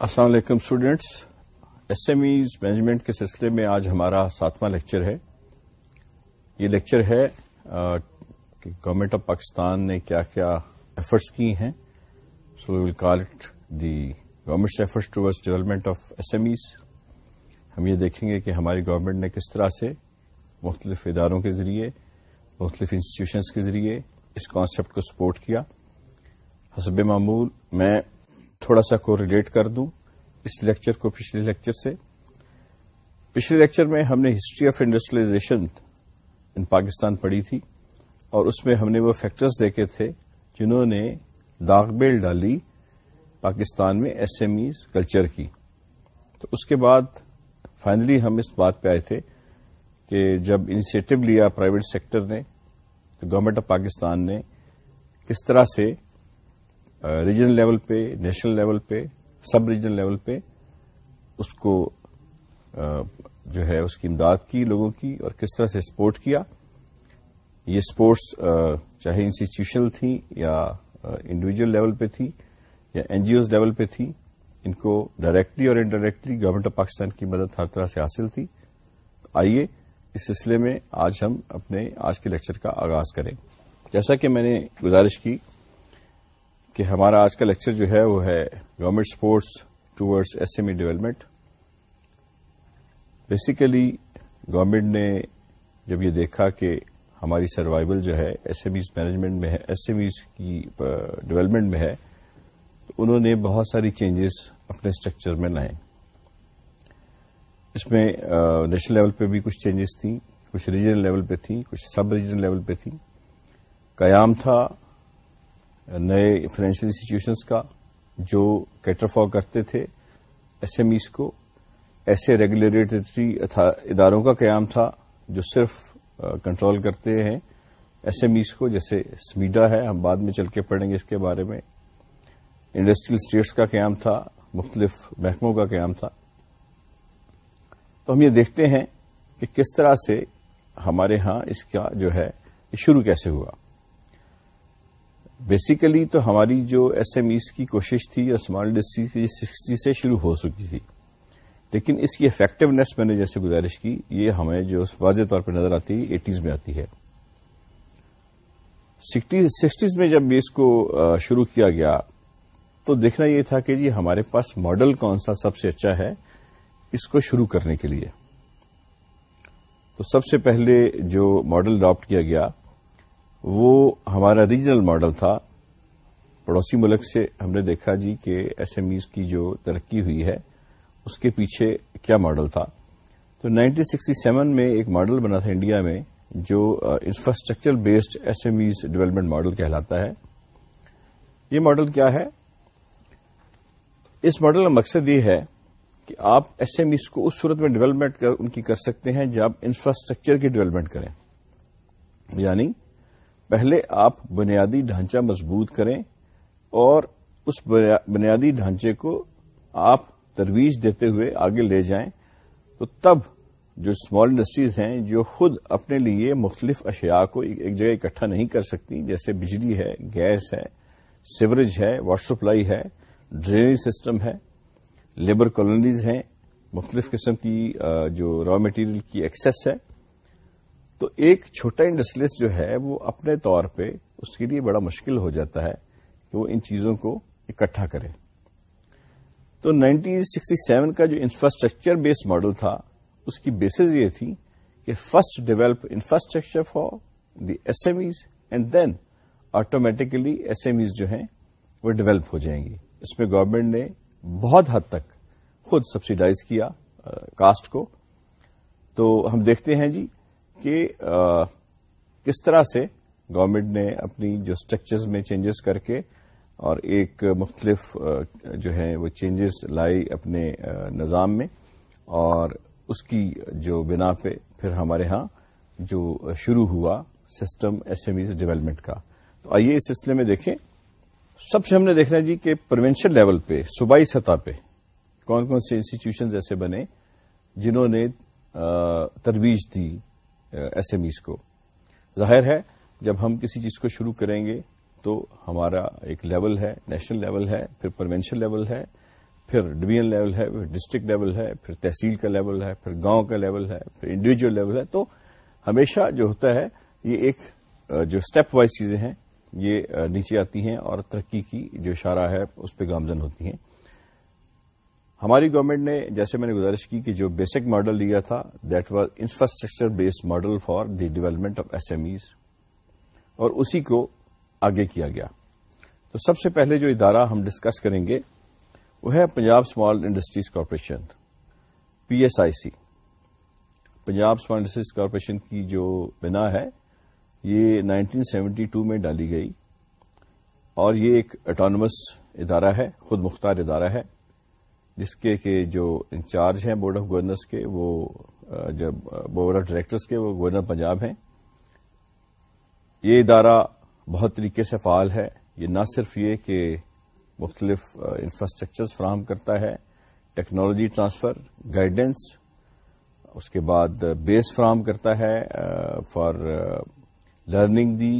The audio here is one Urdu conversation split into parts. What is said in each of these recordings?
السلام علیکم students S M Es management کے سلسلے میں آج ہمارا ساتواں لیکچر ہے. یہ لیکچر ہے کہ گورنمنٹ آف پاکستان نے کیا کیا ایفرٹس کی ہیں. So will call it the government efforts towards development of S M Es ہم یہ دیکھیں گے کہ ہماری گورنمنٹ نے کس طرح سے مختلف اداروں کے ذریعے، مختلف انسٹیٹیوشنس کے ذریعے اس کانسیپٹ کو سپورٹ کیا. حسب معمول میں تھوڑا سا کو ریلیٹ کر دوں اس لیکچر کو پچھلے لیکچر سے۔ پچھلے لیکچر میں ہم نے history of industrialisation in Pakistan پڑھی تھی اور اس میں ہم نے وہ فیکٹرز دیکھے تھے جنہوں نے داغ بیل ڈالی پاکستان میں ایس ایم ایز کلچر کی۔ تو اس کے بعد فائنلی ہم اس بات پہ آئے تھے کہ جب انیشیٹو لیا پرائیویٹ سیکٹر نے، تو گورنمنٹ آف پاکستان نے کس طرح سے ریجنل لیول پہ، نیشنل لیول پہ، سب ریجنل لیول پہ اس کو جو ہے اس کی امداد کی، لوگوں کی اور کس طرح سے سپورٹ کیا۔ یہ سپورٹس چاہے انسٹیٹیوشنل تھی یا انڈیویجل لیول پہ تھی یا این جی اوز لیول پہ تھی ان کو ڈائریکٹلی اور انڈائریکٹلی گورنمنٹ آف پاکستان کی مدد ہر طرح سے حاصل تھی۔ آئیے اس سلسلے میں آج ہم اپنے، آج کے لیکچر کا آغاز کریں۔ جیسا کہ میں نے گزارش کی کہ ہمارا آج کا لیکچر جو ہے وہ ہے government supports towards S M E development basically government نے جب یہ دیکھا کہ ہماری سروائول جو ہے ایس ایم ایز مینجمنٹ میں ہے ایس ایم ایز کی ڈیولپمنٹ میں ہے، تو انہوں نے بہت ساری چینجز اپنے اسٹرکچر میں لائے۔ اس میں نیشنل لیول پہ بھی کچھ چینجز تھیں، کچھ ریجنل لیول پہ تھیں، کچھ سب ریجنل لیول پہ تھیں۔ قیام تھا نئے فائنینشیل انسٹیٹیوشنس کا جو کیٹر فار کرتے تھے ایس ایم ایز کو، ایسے ریگولیٹری اداروں کا قیام تھا جو صرف کنٹرول کرتے ہیں ایس ایم ایز کو، جیسے سمیڈا ہے، ہم بعد میں چل کے پڑھیں گے اس کے بارے میں۔ انڈسٹریل اسٹیٹس کا قیام تھا، مختلف محکموں کا قیام تھا۔ تو ہم یہ دیکھتے ہیں کہ کس طرح سے ہمارے ہاں اس کا جو ہے شروع کیسے ہوا۔ بیسیکلی تو ہماری جو ایس ایم ایز کی کوشش تھی یا اسمال انڈسٹری کی سکسٹی سے شروع ہو چکی تھی۔ لیکن اس کی افیکٹونیس میں نے جیسے گزارش کی، یہ ہمیں جو واضح طور پہ نظر آتی ہے ایٹیز میں آتی ہے۔ سکسٹیز میں جب اس کو شروع کیا گیا، تو دیکھنا یہ تھا کہ جی ہمارے پاس ماڈل کون سا سب سے اچھا ہے اس کو شروع کرنے کے لیے۔ تو سب سے پہلے جو ماڈل اڈاپٹ کیا گیا، وہ ہمارا ریجنل ماڈل تھا۔ پڑوسی ملک سے ہم نے دیکھا جی کہ ایس ایم ایز کی جو ترقی ہوئی ہے، اس کے پیچھے کیا ماڈل تھا۔ تو نائنٹین سکسٹی سیون میں ایک ماڈل بنا تھا انڈیا میں، جو infrastructure based S M Es development model کہلاتا ہے۔ یہ ماڈل کیا ہے؟ اس ماڈل کا مقصد یہ ہے کہ آپ ایس ایم ایز کو اس صورت میں ڈیولپمنٹ ان کی کر سکتے ہیں جب انفراسٹرکچر کی ڈیولپمنٹ کریں۔ یعنی پہلے آپ بنیادی ڈھانچہ مضبوط کریں اور اس بنیادی ڈھانچے کو آپ ترویج دیتے ہوئے آگے لے جائیں تو تب جو اسمال انڈسٹریز ہیں، جو خود اپنے لیے مختلف اشیاء کو ایک جگہ اکٹھا نہیں کر سکتی، جیسے بجلی ہے، گیس ہے، سیوریج ہے واٹر سپلائی ہے ڈرینیج سسٹم ہے لیبر کالونیز ہیں، مختلف قسم کی جو را مٹیریل کی ایکسس ہے۔ تو ایک چھوٹا انڈسٹریلسٹ جو ہے وہ اپنے طور پہ اس کے لیے بڑا مشکل ہو جاتا ہے کہ وہ ان چیزوں کو اکٹھا کرے۔ تو نائنٹین سکسٹی سیون کا جو انفراسٹرکچر بیسڈ ماڈل تھا، اس کی بیسز یہ تھی کہ first develop infrastructure for the S M Es and then automatically S M Es جو ہیں وہ ڈیولپ ہو جائیں گی۔ اس میں گورنمنٹ نے بہت حد تک خود سبسیڈائز کیا کاسٹ کو۔ تو ہم دیکھتے ہیں جی کہ کس طرح سے گورنمنٹ نے اپنی جو اسٹرکچرز میں چینجز کر کے اور ایک مختلف جو ہے وہ چینجز لائی اپنے نظام میں اور اس کی جو بنا پہ پھر ہمارے ہاں جو شروع ہوا system S M Es development کا۔ تو آئیے اس سلسلے میں دیکھیں۔ سب سے ہم نے دیکھنا جی کہ پروینشن لیول پہ، صوبائی سطح پہ کون کون سے انسٹیٹیوشنز ایسے بنے جنہوں نے ترویج دی۔ ایس ایم ایز کو۔ ظاہر ہے، جب ہم کسی چیز کو شروع کریں گے تو ہمارا ایک لیول ہے، نیشنل لیول ہے، پھر پروینشل لیول ہے، پھر ڈویژن لیول ہے، پھر ڈسٹرکٹ لیول ہے، پھر تحصیل کا لیول ہے، پھر گاؤں کا لیول ہے، پھر انڈیویجل لیول ہے۔ تو ہمیشہ جو ہوتا ہے، یہ ایک جو اسٹیپ وائز چیزیں ہیں، یہ نیچے آتی ہیں اور ترقی کی جو اشارہ ہے، اس پہ گامزن ہوتی ہیں۔ ہماری گورنمنٹ نے جیسے میں نے گزارش کی کہ جو بیسک ماڈل لیا تھا that was infrastructure based model for the development of S M Es اور اسی کو آگے کیا گیا۔ تو سب سے پہلے جو ادارہ ہم ڈسکس کریں گے، وہ ہے Punjab small industries corporation P S I C Punjab small industries corporation کی جو بنا ہے، یہ نائنٹین سیونٹی ٹو میں ڈالی گئی اور یہ ایک اٹانومس ادارہ ہے، خود مختار ادارہ ہے۔ جس کے کہ جو انچارج ہیں بورڈ آف گورنرس کے، وہ جب بورڈ آف ڈائریکٹرس کے، وہ گورنر پنجاب ہیں۔ یہ ادارہ بہت طریقے سے فعال ہے۔ یہ نہ صرف یہ کہ مختلف انفراسٹرکچر فراہم کرتا ہے ٹیکنالوجی ٹرانسفر گائیڈنس اس کے بعد بیس فراہم کرتا ہے for learning the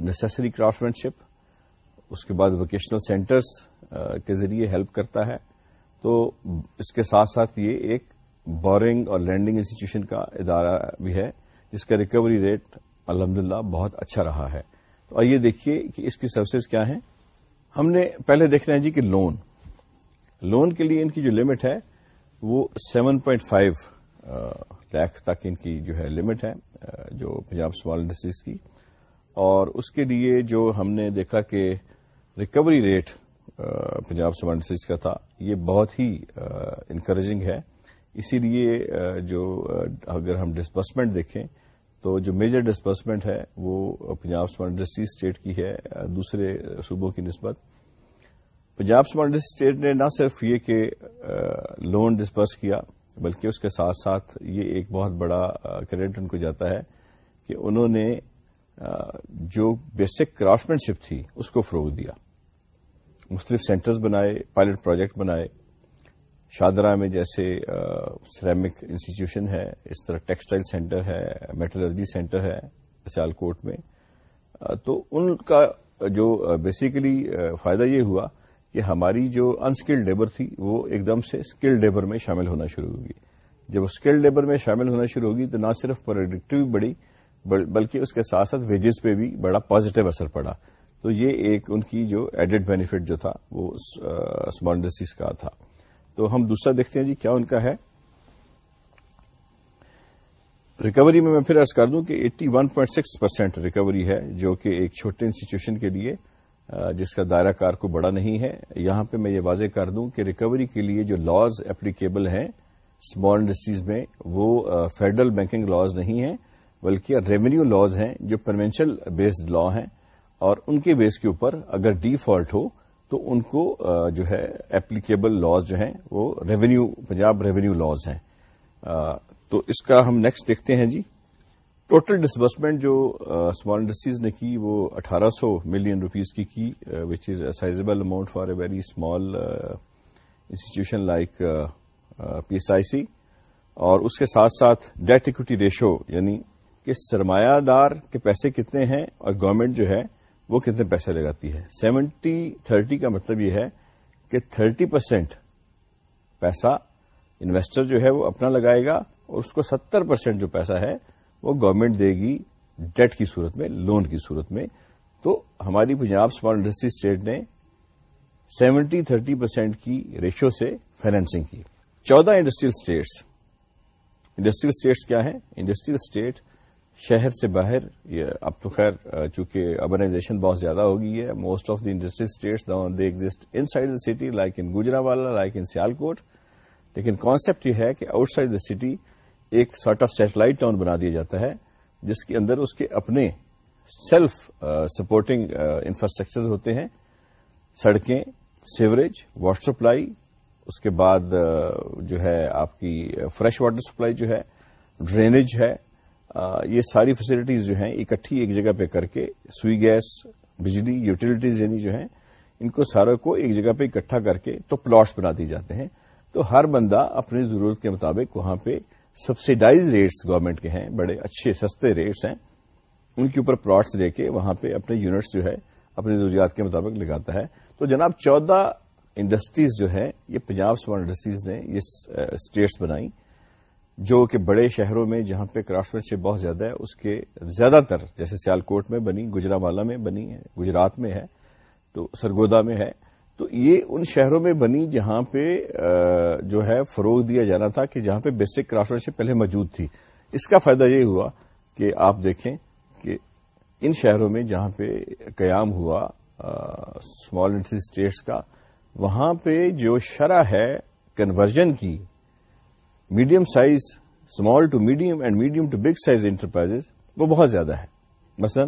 necessary craftsmanship اس کے بعد ووکیشنل سینٹرز کے ذریعے ہیلپ کرتا ہے۔ تو اس کے ساتھ ساتھ یہ ایک بورنگ اور لینڈنگ انسٹیٹیوشن کا ادارہ بھی ہے، جس کا ریکوری ریٹ الحمد بہت اچھا رہا ہے۔ تو آئیے دیکھیے کہ اس کی سروسز کیا ہیں۔ ہم نے پہلے دیکھنا ہے جی کہ لون لون کے لیے ان کی جو لمٹ ہے وہ سیون پوائنٹ فائیو لاکھ تک ان کی جو ہے لمٹ ہے جو پنجاب اسمال انڈسٹریز کی۔ اور اس کے لیے جو ہم نے دیکھا کہ recovery rate Punjab small industries کا تھا۔ یہ بہت ہی انکریجنگ ہے۔ اسی لیے جو اگر ہم ڈسبرسمنٹ دیکھیں، تو جو میجر ڈسبرسمنٹ ہے، وہ پنجاب اسمارٹ اسٹیٹ کی ہے دوسرے صوبوں کی نسبت۔ پنجاب اسمارٹ انڈسٹری اسٹیٹ نے نہ صرف یہ کہ لون ڈسبرس کیا، بلکہ اس کے ساتھ ساتھ یہ ایک بہت بڑا کریڈٹ ان کو جاتا ہے کہ انہوں نے جو بیسک کرافٹ شپ تھی، اس کو فروغ دیا۔ مختلف سینٹرز بنائے پائلٹ پروجیکٹ بنائے۔ شادرہ میں جیسے سیرامک انسٹیٹیوشن ہے، اس طرح ٹیکسٹائل سینٹر ہے میٹلرجی سینٹر ہے سیال کوٹ میں تو ان کا جو بیسیکلی فائدہ یہ ہوا کہ ہماری جو انسکلڈ لیبر تھی، وہ ایک دم سے اسکلڈ لیبر میں شامل ہونا شروع ہوگی۔ جب اسکلڈ لیبر میں شامل ہونا شروع ہوگی تو نہ صرف پروڈکٹیو بڑی بلکہ اس کے ساتھ ساتھ ویجز پہ بھی بڑا پازیٹو اثر پڑا۔ تو یہ ایک ان کی جو ایڈڈ بینیفٹ جو تھا، وہ اسمال انڈسٹریز کا تھا۔ تو ہم دوسرا دیکھتے ہیں جی کیا ان کا ہے۔ ریکوری میں میں پھر ارض کر دوں کہ eighty one point six percent recovery ہے، جو کہ ایک چھوٹے انسٹیٹیوشن کے لیے جس کا دائرہ کار کو بڑا نہیں ہے۔ یہاں پہ میں یہ واضح کر دوں کہ ریکوری کے لیے جو لاز اپلیکیبل ہیں اسمال انڈسٹریز میں، وہ فیڈرل بینکنگ لاز نہیں ہیں، بلکہ ریونیو لاز ہیں جو پروینشل بیسڈ لا ہیں۔ اور ان کے بیس کے اوپر اگر ڈی فالٹ ہو تو ان کو جو ہے، اپلیکیبل لاز جو ہیں، وہ ریونیو، پنجاب ریونیو لاز ہیں۔ تو اس کا ہم نیکسٹ دیکھتے ہیں جی۔ ٹوٹل ڈسبرسمنٹ جو اسمال انڈسٹریز نے کی، وہ اٹھارہ سو ملین روپیز کی کی which is a sizable amount for a very small institution like P S I C اور اس کے ساتھ ساتھ ڈیٹ اکوٹی ریشو یعنی کہ سرمایہ دار کے پیسے کتنے ہیں اور گورنمنٹ جو ہے وہ کتنے پیسے لگاتی ہے؟ سیونٹی، تھرٹی کا مطلب یہ ہے کہ تھرٹی پرسینٹ پیسہ انویسٹر جو ہے وہ اپنا لگائے گا اور اس کو ستر پرسینٹ جو پیسہ ہے وہ گورنمنٹ دے گی ڈیٹ کی صورت میں، لون کی صورت میں۔ تو ہماری پنجاب اسمال انڈسٹری اسٹیٹ نے سیونٹی، تھرٹی پرسینٹ کی ریشو سے فائنینسنگ کی۔ چودہ انڈسٹریل اسٹیٹس۔ انڈسٹریل اسٹیٹس کیا ہیں؟ انڈسٹریل اسٹیٹ شہر سے باہر اب تو خیر چونکہ اربنائزیشن بہت زیادہ ہو گئی ہے most of the industrial estates they exit inside the city like in Gujranwala like ان سیال کوٹ لیکن کانسیپٹ یہ ہے کہ آؤٹ سائڈ دا سٹی ایک سارٹ آف سیٹلائٹ ٹاؤن بنا دیا جاتا ہے، جس کے اندر اس کے اپنے سیلف سپورٹنگ انفراسٹرکچر ہوتے ہیں۔ سڑکیں سیوریج واٹر سپلائی اس کے بعد جو ہے آپ کی فریش واٹر سپلائی جو ہے ڈرینیج ہے۔ یہ ساری فیسلٹیز جو ہیں اکٹھی ایک جگہ پہ کر کے سوئی گیس، بجلی یوٹیلٹیز یعنی جو ہیں، ان کو ساروں کو ایک جگہ پہ اکٹھا کر کے تو پلاٹس بنا دی جاتے ہیں۔ تو ہر بندہ اپنی ضرورت کے مطابق وہاں پہ سبسڈائز ریٹس گورنمنٹ کے ہیں، بڑے اچھے سستے ریٹس ہیں۔ ان کے اوپر پلاٹس لے کے وہاں پہ اپنے یونٹس جو ہے، اپنی ضروریات کے مطابق لگاتا ہے۔ تو جناب چودہ انڈسٹریز جو ہے یہ پنجاب اسمال انڈسٹریز نے یہ اسٹیٹس بنائی۔ جو کہ بڑے شہروں میں جہاں پہ کرافٹ شپ بہت زیادہ ہے، اس کے زیادہ تر جیسے سیال کوٹ میں بنی گجرا والا میں بنی ہے، گجرات میں ہے، تو سرگودا میں ہے۔ تو یہ ان شہروں میں بنی جہاں پہ جو ہے فروغ دیا جانا تھا کہ جہاں پہ بیسک کرافٹ شپ پہلے موجود تھی۔ اس کا فائدہ یہ ہوا کہ آپ دیکھیں کہ ان شہروں میں جہاں پہ قیام ہوا اسمال انڈسٹری اسٹیٹس کا، وہاں پہ جو شرح ہے کنورژن کی medium size small to medium and medium to big size enterprise وہ بہت زیادہ ہے مثلا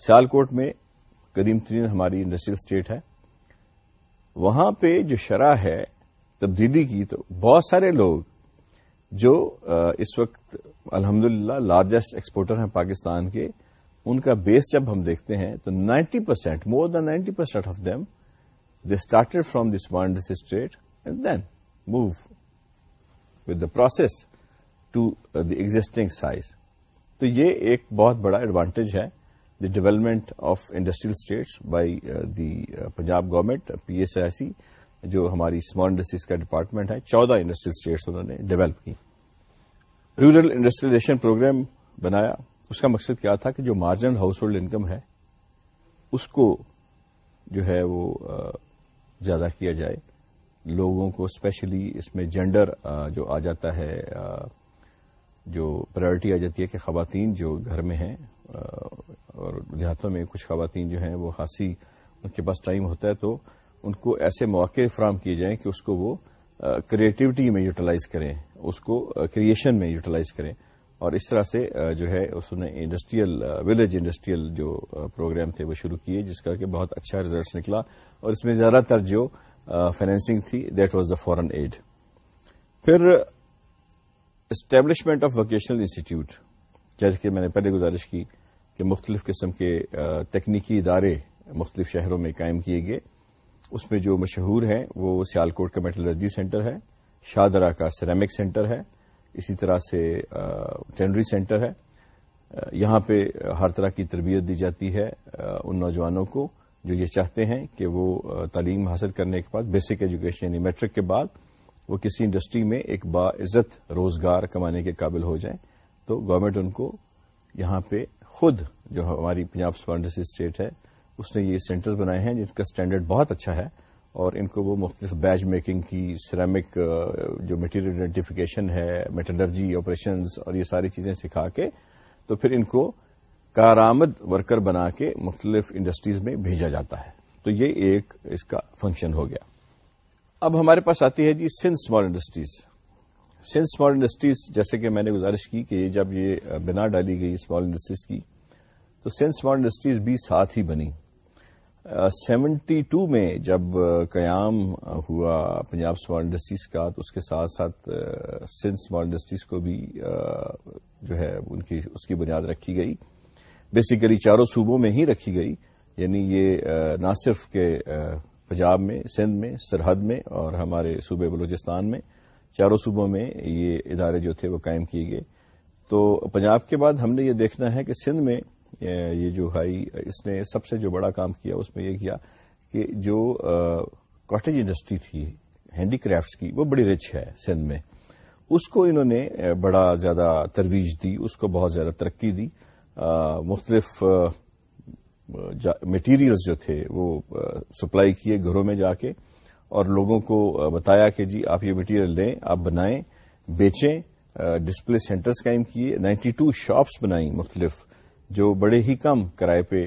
سیال کوٹ میں قدیم ترین ہماری انڈسٹریل اسٹیٹ ہے۔ وہاں پہ جو شرح ہے تبدیلی کی، تو بہت سارے لوگ جو اس وقت الحمد للہ لارجسٹ ایکسپورٹر ہیں پاکستان کے، ان کا بیس جب ہم دیکھتے ہیں، تو ninety percent more than ninety percent of them they started from this wands estate and then move with the process to the exiting size تو یہ ایک بہت بڑا ایڈوانٹیج ہے the development of industrial estates by the Punjab government P S I C جو ہماری اسمال انڈسٹریز کا ڈپارٹمنٹ ہے. چودہ انڈسٹریل اسٹیٹس انہوں نے ڈیولپ کی. رورل انڈسٹریلائزیشن پروگرام بنایا. اس کا مقصد کیا تھا کہ جو مارجنل ہاؤس ہولڈ انکم ہے، اس کو جو ہے وہ uh, زیادہ کیا جائے. لوگوں کو اسپیشلی اس میں جینڈر جو آ جاتا ہے جو پرائرٹی آ جاتی ہے کہ خواتین جو گھر میں ہیں اور دیہاتوں میں کچھ خواتین جو ہیں وہ خاصی ان کے پاس ٹائم ہوتا ہے تو ان کو ایسے مواقع فراہم کیے جائیں کہ اس کو وہ کریٹیوٹی میں یوٹیلائز کریں، اس کو کریشن میں یوٹیلائز کریں۔ اور اس طرح سے جو ہے، اس نے انڈسٹریل ولیج انڈسٹریل جو پروگرام تھے وہ شروع کیے، جس کا کہ بہت اچھا ریزلٹس نکلا۔ اور اس میں زیادہ تر جو فائنینسنگ تھی that was the foreign aid پھر اسٹیبلشمنٹ آف ووکیشنل انسٹیٹیوٹ جیسے کہ میں نے پہلے گزارش کی کہ مختلف قسم کے تکنیکی ادارے مختلف شہروں میں قائم کیے گئے اس میں جو مشہور ہیں وہ سیالکوٹ کا میٹلرجی سینٹر ہے شاہدرہ کا سیرامک سینٹر ہے، اسی طرح سے ٹینڈری سینٹر ہے۔ یہاں پہ ہر طرح کی تربیت دی جاتی ہے ان نوجوانوں کو۔ جو یہ چاہتے ہیں کہ وہ تعلیم حاصل کرنے کے بعد بیسک ایجوکیشن یعنی میٹرک کے بعد وہ کسی انڈسٹری میں ایک باعزت روزگار کمانے کے قابل ہو جائیں، تو گورنمنٹ ان کو یہاں پہ خود جو ہماری پنجاب اسپانڈسی اسٹیٹ ہے، اس نے یہ سینٹرز بنائے ہیں جن کا اسٹینڈرڈ بہت اچھا ہے اور ان کو وہ مختلف بیج میکنگ کی سیرامک جو مٹیریل آئیڈینٹیفیکیشن ہے میٹلرجی آپریشنز اور یہ ساری چیزیں سکھا کے تو پھر ان کو کارآمد ورکر بنا کے مختلف انڈسٹریز میں بھیجا جاتا ہے۔ تو یہ ایک اس کا فنکشن ہو گیا۔ اب ہمارے پاس آتی ہے جی Sindh small industries Sindh small industries جیسے کہ میں نے گزارش کی کہ جب یہ بنا ڈالی گئی اسمال انڈسٹریز کی، تو سندھ اسمال انڈسٹریز بھی ساتھ ہی بنی۔ سیونٹی ٹو میں جب قیام ہوا پنجاب اسمال انڈسٹریز کا، تو اس کے ساتھ ساتھ سندھ اسمال انڈسٹریز کو بھی جو ہے، ان کی، اس کی بنیاد رکھی گئی۔ بیسیکلی چاروں صوبوں میں ہی رکھی گئی یعنی یہ نہ صرف کہ پنجاب میں، سندھ میں، سرحد میں اور ہمارے صوبے بلوچستان میں، چاروں صوبوں میں یہ ادارے جو تھے وہ قائم کیے گئے۔ تو پنجاب کے بعد ہم نے یہ دیکھنا ہے کہ سندھ میں یہ جو ہائی، اس نے سب سے جو بڑا کام کیا، اس میں یہ کیا کہ جو کاٹیج انڈسٹری تھی، ہینڈی کرافٹس کی، وہ بڑی رچ ہے سندھ میں۔ اس کو انہوں نے بڑا زیادہ ترویج دی، اس کو بہت زیادہ ترقی دی۔ مختلف مٹیریلز جو تھے، وہ سپلائی کیے گھروں میں جا کے اور لوگوں کو بتایا کہ جی آپ یہ مٹیریل لیں، آپ بنائیں، بیچیں ڈسپلے سینٹرز قائم کیے، نائنٹی ٹو شاپس بنائیں مختلف، جو بڑے ہی کم کرائے پہ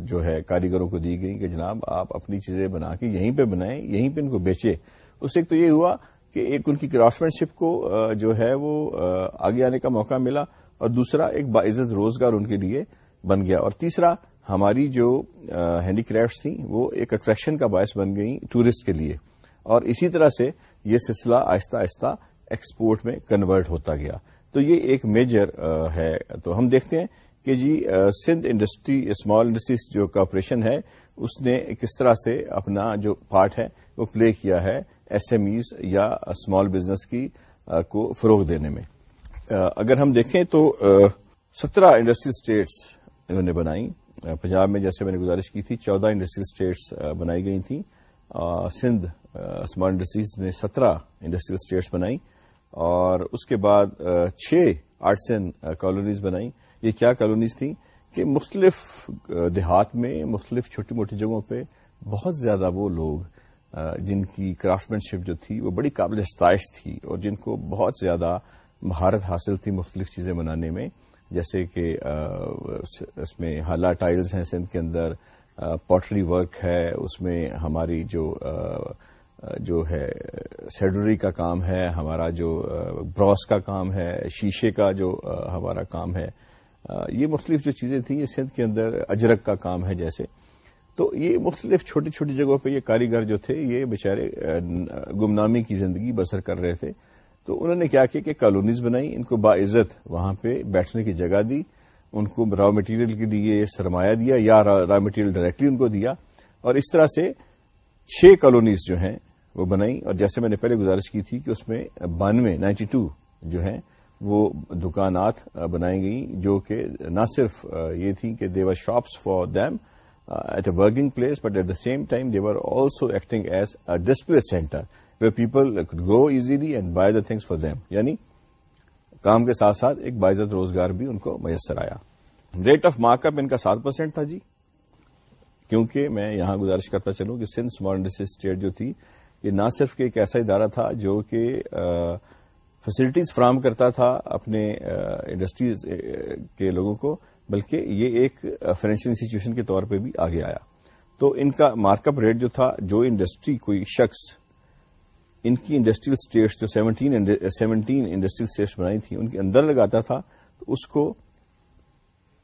جو ہے، کاریگروں کو دی گئی کہ جناب آپ اپنی چیزیں بنا کے یہیں پہ بنائیں، یہیں پہ ان کو بیچے اس سے ایک تو یہ ہوا کہ ایک ان کی کرافٹ شپ کو جو ہے، وہ آگے آنے کا موقع ملا اور دوسرا ایک باعزت روزگار ان کے لیے بن گیا۔ اور تیسرا، ہماری جو ہینڈی کرافٹس تھیں، وہ ایک اٹریکشن کا باعث بن گئی ٹورسٹ کے لیے۔ اور اسی طرح سے یہ سلسلہ آہستہ آہستہ ایکسپورٹ میں کنورٹ ہوتا گیا۔ تو یہ ایک میجر ہے۔ تو ہم دیکھتے ہیں کہ جی سندھ انڈسٹری اسمال انڈسٹریز جو کارپوریشن ہے، اس نے کس طرح سے اپنا جو پارٹ ہے، وہ پلے کیا ہے ایس ایم ایز یا اسمال بزنس کی کو فروغ دینے میں۔ اگر ہم دیکھیں تو سترہ انڈسٹریل اسٹیٹس انہوں نے بنائی۔ پنجاب میں جیسے میں نے گزارش کی تھی، چودہ انڈسٹریل اسٹیٹس بنائی گئی تھیں۔ سندھ اسمال انڈسٹریز نے سترہ انڈسٹریل اسٹیٹس بنائی۔ اور اس کے بعد چھ آرٹس اینڈ کالونیز بنائی۔ یہ کیا کالونیز تھیں؟ کہ مختلف دیہات میں، مختلف چھوٹی موٹی جگہوں پہ بہت زیادہ وہ لوگ جن کی کرافٹ مین شپ جو تھی وہ بڑی قابل ستائش تھی اور جن کو بہت زیادہ مہارت حاصل تھی مختلف چیزیں بنانے میں، جیسے کہ اس میں ہالا ٹائلز ہیں سندھ کے اندر پوٹری ورک ہے، اس میں ہماری جو جو ہے سیڈری کا کام ہے، ہمارا جو براس کا کام ہے، شیشے کا جو ہمارا کام ہے یہ مختلف جو چیزیں تھیں، یہ سندھ کے اندر اجرک کا کام ہے جیسے۔ تو یہ مختلف چھوٹی چھوٹی جگہوں پہ یہ کاریگر جو تھے، یہ بےچارے گمنامی کی زندگی بسر کر رہے تھے۔ تو انہوں نے کیا کیا کہ کالونیز بنائی، ان کو باعزت وہاں پہ بیٹھنے کی جگہ دی، ان کو را مٹیریل کے لیے سرمایہ دیا یا را مٹیریل ڈائریکٹلی ان کو دیا۔ اور اس طرح سے چھ کالونیز جو ہیں وہ بنائی۔ اور جیسے میں نے پہلے گزارش کی تھی کہ اس میں بانوے نائنٹی ٹو جو ہیں وہ دکانات بنائی گئی جو کہ نہ صرف یہ تھی کہ they were shops for them at a working place but at the same time they were also acting as a display centre where people go easily and buy the things for them یعنی کام کے ساتھ ساتھ ایک باعزت روزگار بھی ان کو میسر آیا ریٹ آف مارک اپ ان کا سات پرسینٹ تھا جی کیونکہ میں یہاں گزارش کرتا چلوں کہ سندھ اسمال اسٹیٹ جو تھی یہ نہ صرف کہ ایک ایسا ادارہ تھا جو کہ فیسلٹیز فراہم کرتا تھا اپنے انڈسٹریز کے لوگوں کو بلکہ یہ ایک فائنینشیل انسٹیٹیوشن کے طور پہ بھی آگے آیا تو ان کا مارک اپ ریٹ جو تھا جو انڈسٹری کوئی شخص ان کی انڈسٹریل اسٹیٹس جو سیونٹین انڈسٹریل اسٹیٹس بنائی تھیں، ان کے اندر لگاتا تھا، تو اس کو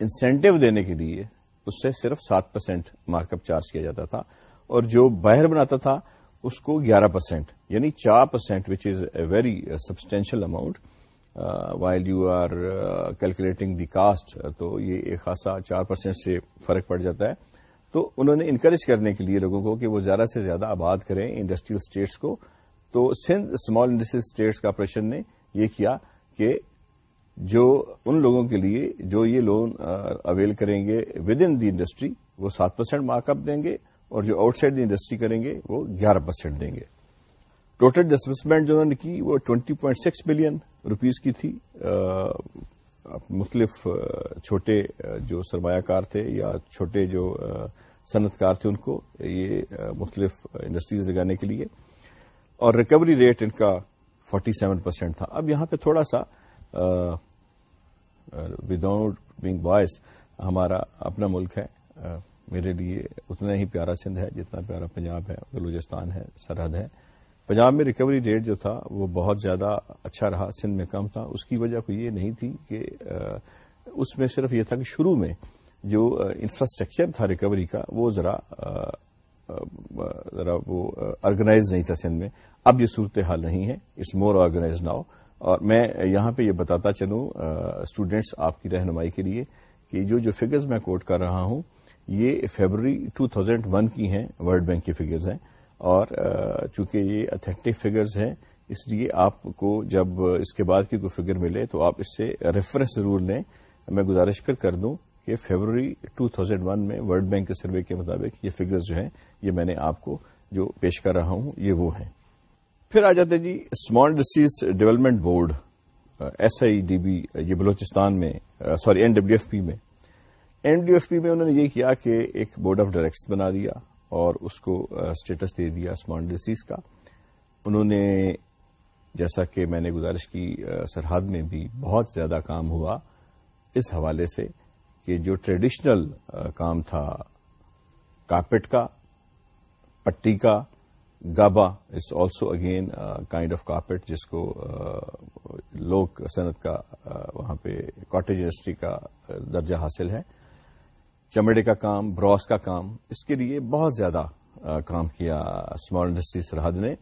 انسینٹو دینے کے لیے اس سے صرف سات پرسینٹ مارک اپ چارج کیا جاتا تھا، اور جو باہر بناتا تھا، اس کو گیارہ پرسینٹ یعنی چار percent which is a very substantial amount while you are calculating the cost تو یہ ایک خاصا چار پرسینٹ سے فرق پڑ جاتا ہے۔ تو انہوں نے انکریج کرنے کے لیے لوگوں کو کہ وہ زیادہ سے زیادہ آباد کریں انڈسٹریل اسٹیٹس کو تو Sindh small industrial estates corporation نے یہ کیا کہ جو ان لوگوں کے لیے جو یہ لون اویل کریں گے ود ان دی انڈسٹری وہ سات پرسینٹ مارک اپ دیں گے اور جو آؤٹ سائڈ دی انڈسٹری کریں گے، وہ گیارہ پرسینٹ دیں گے۔ ٹوٹل ڈسبسمنٹ جو انہوں نے کی، وہ twenty point six billion rupees کی تھی۔ مختلف چھوٹے جو سرمایہ کار تھے یا چھوٹے جو صنعت کار تھے ان کو یہ مختلف انڈسٹریز لگانے کے لیے۔ اور ریکوری ریٹ ان کا فورٹی سیون پرسینٹ تھا۔ اب یہاں پہ تھوڑا سا وداؤٹ بینگ بوائز ہمارا اپنا ملک ہے۔ میرے لیے اتنا ہی پیارا سندھ ہے جتنا پیارا پنجاب ہے، بلوچستان ہے، سرحد ہے۔ پنجاب میں ریکوری ریٹ جو تھا، وہ بہت زیادہ اچھا رہا، سندھ میں کم تھا۔ اس کی وجہ کوئی یہ نہیں تھی کہ اس میں صرف یہ تھا کہ شروع میں جو انفراسٹرکچر تھا ریکوری کا، وہ ذرا ذرا وہ آرگنائز نہیں تھا سندھ میں۔ اب یہ صورتحال نہیں ہے۔ اٹس مور آرگنائز ناؤ اور میں یہاں پہ یہ بتاتا چلوں اسٹوڈینٹس آپ کی رہنمائی کے لیے کہ جو جو فگرز میں کوٹ کر رہا ہوں، یہ فیبرری 2001 کی ہیں ورلڈ بینک کی فگرز ہیں۔ اور چونکہ یہ اتھینٹک فگرز ہیں، اس لیے آپ کو جب اس کے بعد کی کوئی فگر ملے تو آپ اس سے ریفرنس ضرور لیں۔ میں گزارش پھر کر دوں کہ فیبرری 2001 میں ورلڈ بینک کے سروے کے مطابق یہ فگرز جو ہیں یہ میں نے آپ کو جو پیش کر رہا ہوں، یہ وہ ہیں۔ پھر آ جاتے جی small industries development board S I D B یہ بلوچستان میں sorry N W F P میں۔ این ڈی ایف پی میں انہوں نے یہ کیا کہ ایک بورڈ آف ڈائریکٹر بنا دیا اور اس کو اسٹیٹس دے دیا اسمال ڈسٹریز کا۔ انہوں نے جیسا کہ میں نے گزارش کی سرحد میں بھی بہت زیادہ کام ہوا اس حوالے سے کہ جو ٹریڈیشنل کام تھا کارپیٹ کا پٹی کا گابا is also again kind of carpet جس کو لوک صنعت کا وہاں پہ کاٹیج انڈسٹری کا درجہ حاصل ہے۔ چمڑے کا کام براس کا کام، اس کے لیے بہت زیادہ کام کیا اسمال انڈسٹری سرحد نے۔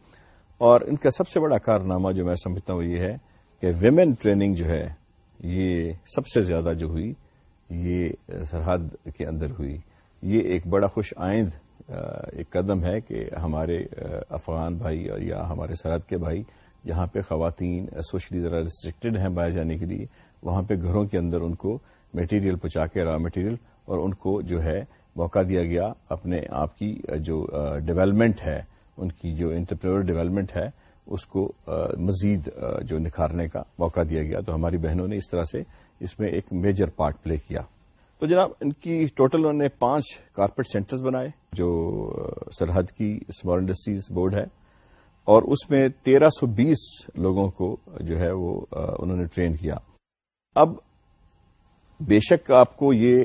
اور ان کا سب سے بڑا کارنامہ جو میں سمجھتا ہوں یہ ہے کہ ویمن ٹریننگ جو ہے، یہ سب سے زیادہ جو ہوئی، یہ سرحد کے اندر ہوئی۔ یہ ایک بڑا خوش آئند ایک قدم ہے کہ ہمارے افغان بھائی اور یا ہمارے سرحد کے بھائی جہاں پہ خواتین سوشلی ذرا ریسٹرکٹڈ ہیں باہر جانے کے لیے، وہاں پہ گھروں کے اندر ان کو میٹیریل پہنچا کے را میٹیریل اور ان کو جو ہے موقع دیا گیا اپنے آپ کی جو ڈیولپمنٹ ہے، ان کی جو انٹرپرینور ڈیولپمنٹ ہے، اس کو مزید جو نکھارنے کا موقع دیا گیا۔ تو ہماری بہنوں نے اس طرح سے اس میں ایک میجر پارٹ پلے کیا۔ تو جناب، ان کی ٹوٹل انہوں نے پانچ کارپوریٹ سینٹرز بنائے، جو سرحد کی اسمال انڈسٹریز بورڈ ہے، اور اس میں تیرہ سو بیس لوگوں کو جو ہے وہ انہوں نے ٹرین کیا۔ اب بے شک آپ کو یہ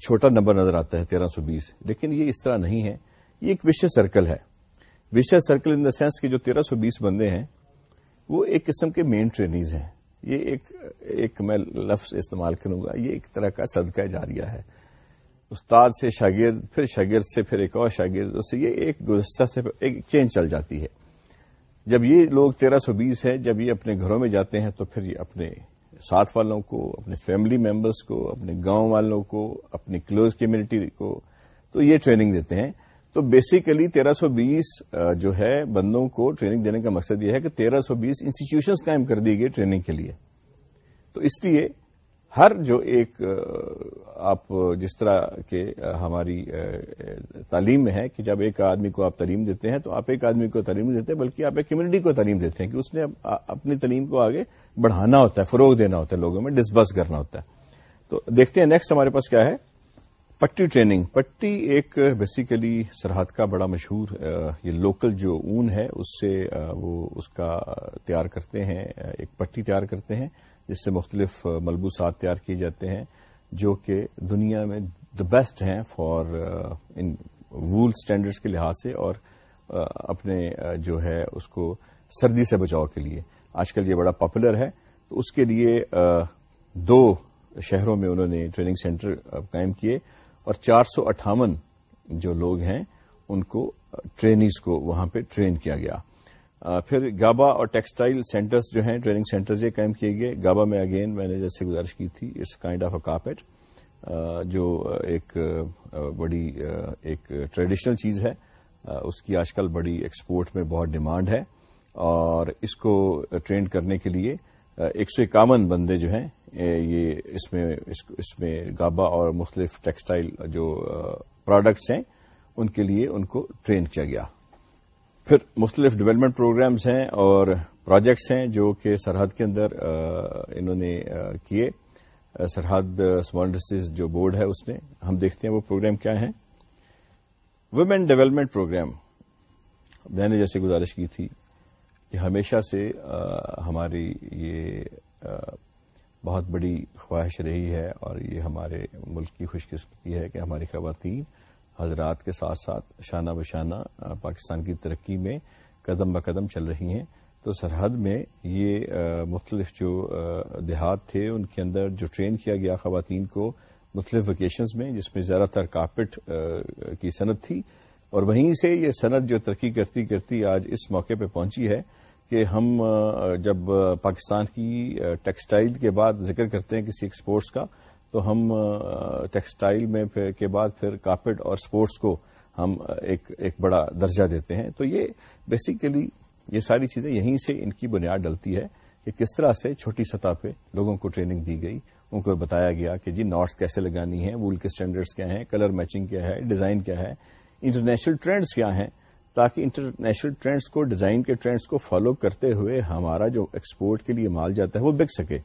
چھوٹا نمبر نظر آتا ہے، تیرہ سو بیس۔ لیکن یہ اس طرح نہیں ہے، یہ ایک وشے سرکل ہے۔ وشے سرکل ان دا سینس کہ جو تیرہ سو بیس بندے ہیں، وہ ایک قسم کے مین ٹرینیز ہیں۔ یہ ایک ایک میں لفظ استعمال کروں گا، یہ ایک طرح کا صدقہ جاریہ ہے۔ استاد سے شاگرد، پھر شاگرد سے پھر ایک اور شاگرد سے یہ ایک گزشتہ سے ایک چینج چل جاتی ہے۔ جب یہ لوگ تیرہ سو بیس ہے جب یہ اپنے گھروں میں جاتے ہیں، تو پھر یہ اپنے ساتھ والوں کو، اپنے فیملی ممبرس کو، اپنے گاؤں والوں کو، اپنی کلوز کمیونٹی کو، تو یہ ٹریننگ دیتے ہیں۔ تو بیسیکلی تیرہ سو بیس جو ہے، بندوں کو ٹریننگ دینے کا مقصد یہ ہے کہ تیرہ سو بیس انسٹیٹیوشنس قائم کر دی گئی ٹریننگ کے لیے۔ تو اس لیے ہر جو ایک آپ جس طرح کے ہماری تعلیم میں ہے کہ جب ایک آدمی کو آپ تعلیم دیتے ہیں تو آپ ایک آدمی کو تعلیم نہیں دیتے، بلکہ آپ ایک کمیونٹی کو تعلیم دیتے ہیں کہ اس نے اپنی تعلیم کو آگے بڑھانا ہوتا ہے، فروغ دینا ہوتا ہے، لوگوں میں ڈسبرس کرنا ہوتا ہے۔ تو دیکھتے ہیں نیکسٹ ہمارے پاس کیا ہے؟ پٹی ٹریننگ، پٹی ایک بیسیکلی سرحد کا بڑا مشہور یہ لوکل جو اون ہے، اس سے وہ اس کا تیار کرتے ہیں ایک پٹی تیار کرتے ہیں، جس سے مختلف ملبوسات تیار کیے جاتے ہیں، جو کہ دنیا میں دا بیسٹ ہیں فار ان وول اسٹینڈرڈس کے لحاظ سے اور اپنے جو ہے، اس کو سردی سے بچاؤ کے لیے۔ آج کل یہ بڑا پاپولر ہے۔ تو اس کے لیے دو شہروں میں انہوں نے ٹریننگ سینٹر قائم کیے۔ اور چار سو اٹھاون جو لوگ ہیں، ان کو ٹرینیز کو وہاں پہ ٹرین کیا گیا۔ پھر گابا اور ٹیکسٹائل سینٹرز جو ہیں ٹریننگ سینٹرز یہ قائم کیے گئے۔ گابا میں اگین میں نے جیسے گزارش کی تھی it's kind of a carpet جو ایک بڑی ایک ٹریڈیشنل چیز ہے۔ اس کی آج کل بڑی ایکسپورٹ میں بہت ڈیمانڈ ہے۔ اور اس کو ٹرین کرنے کے لیے ایک سو اکاون بندے جو ہیں یہ اس میں اس میں گابا اور مختلف ٹیکسٹائل جو پروڈکٹس ہیں، ان کے لیے ان کو ٹرین کیا گیا۔ پھر مختلف ڈیولپمنٹ پروگرامز ہیں اور پروجیکٹس ہیں جو کہ سرحد کے اندر انہوں نے کیے۔ سرحد اسمال انڈسٹریز جو بورڈ ہے، اس نے ہم دیکھتے ہیں وہ پروگرام کیا ہیں۔ ویمن ڈیولپمنٹ پروگرام میں نے جیسے گزارش کی تھی کہ ہمیشہ سے ہماری یہ بہت بڑی خواہش رہی ہے اور یہ ہمارے ملک کی خوش قسمتی ہے کہ ہماری خواتین حضرات کے ساتھ ساتھ شانہ بشانہ پاکستان کی ترقی میں قدم بقدم چل رہی ہیں۔ تو سرحد میں یہ مختلف جو دیہات تھے، ان کے اندر جو ٹرین کیا گیا خواتین کو، مختلف ویکیشنز میں، جس میں زیادہ تر کارپیٹ کی صنعت تھی۔ اور وہیں سے یہ صنعت جو ترقی کرتی کرتی آج اس موقع پہ پہنچی ہے کہ ہم جب پاکستان کی ٹیکسٹائل کے بعد ذکر کرتے ہیں کسی ایکسپورٹس کا، تو ہم ٹیکسٹائل میں کے بعد پھر کارپیٹ اور سپورٹس کو ہم ایک ایک بڑا درجہ دیتے ہیں۔ تو یہ بیسیکلی یہ ساری چیزیں یہیں سے ان کی بنیاد ڈلتی ہے کہ کس طرح سے چھوٹی سطح پہ لوگوں کو ٹریننگ دی گئی، ان کو بتایا گیا کہ جی ناٹس کیسے لگانی ہے، وول کے اسٹینڈرڈس کیا ہیں، کلر میچنگ کیا ہے، ڈیزائن کیا ہے، انٹرنیشنل ٹرینڈس کیا ہیں۔ تاکہ انٹرنیشنل ٹرینڈس کو، ڈیزائن کے ٹرینڈس کو فالو کرتے ہوئے ہمارا جو ایکسپورٹ کے لیے مال جاتا ہے وہ بک سکے۔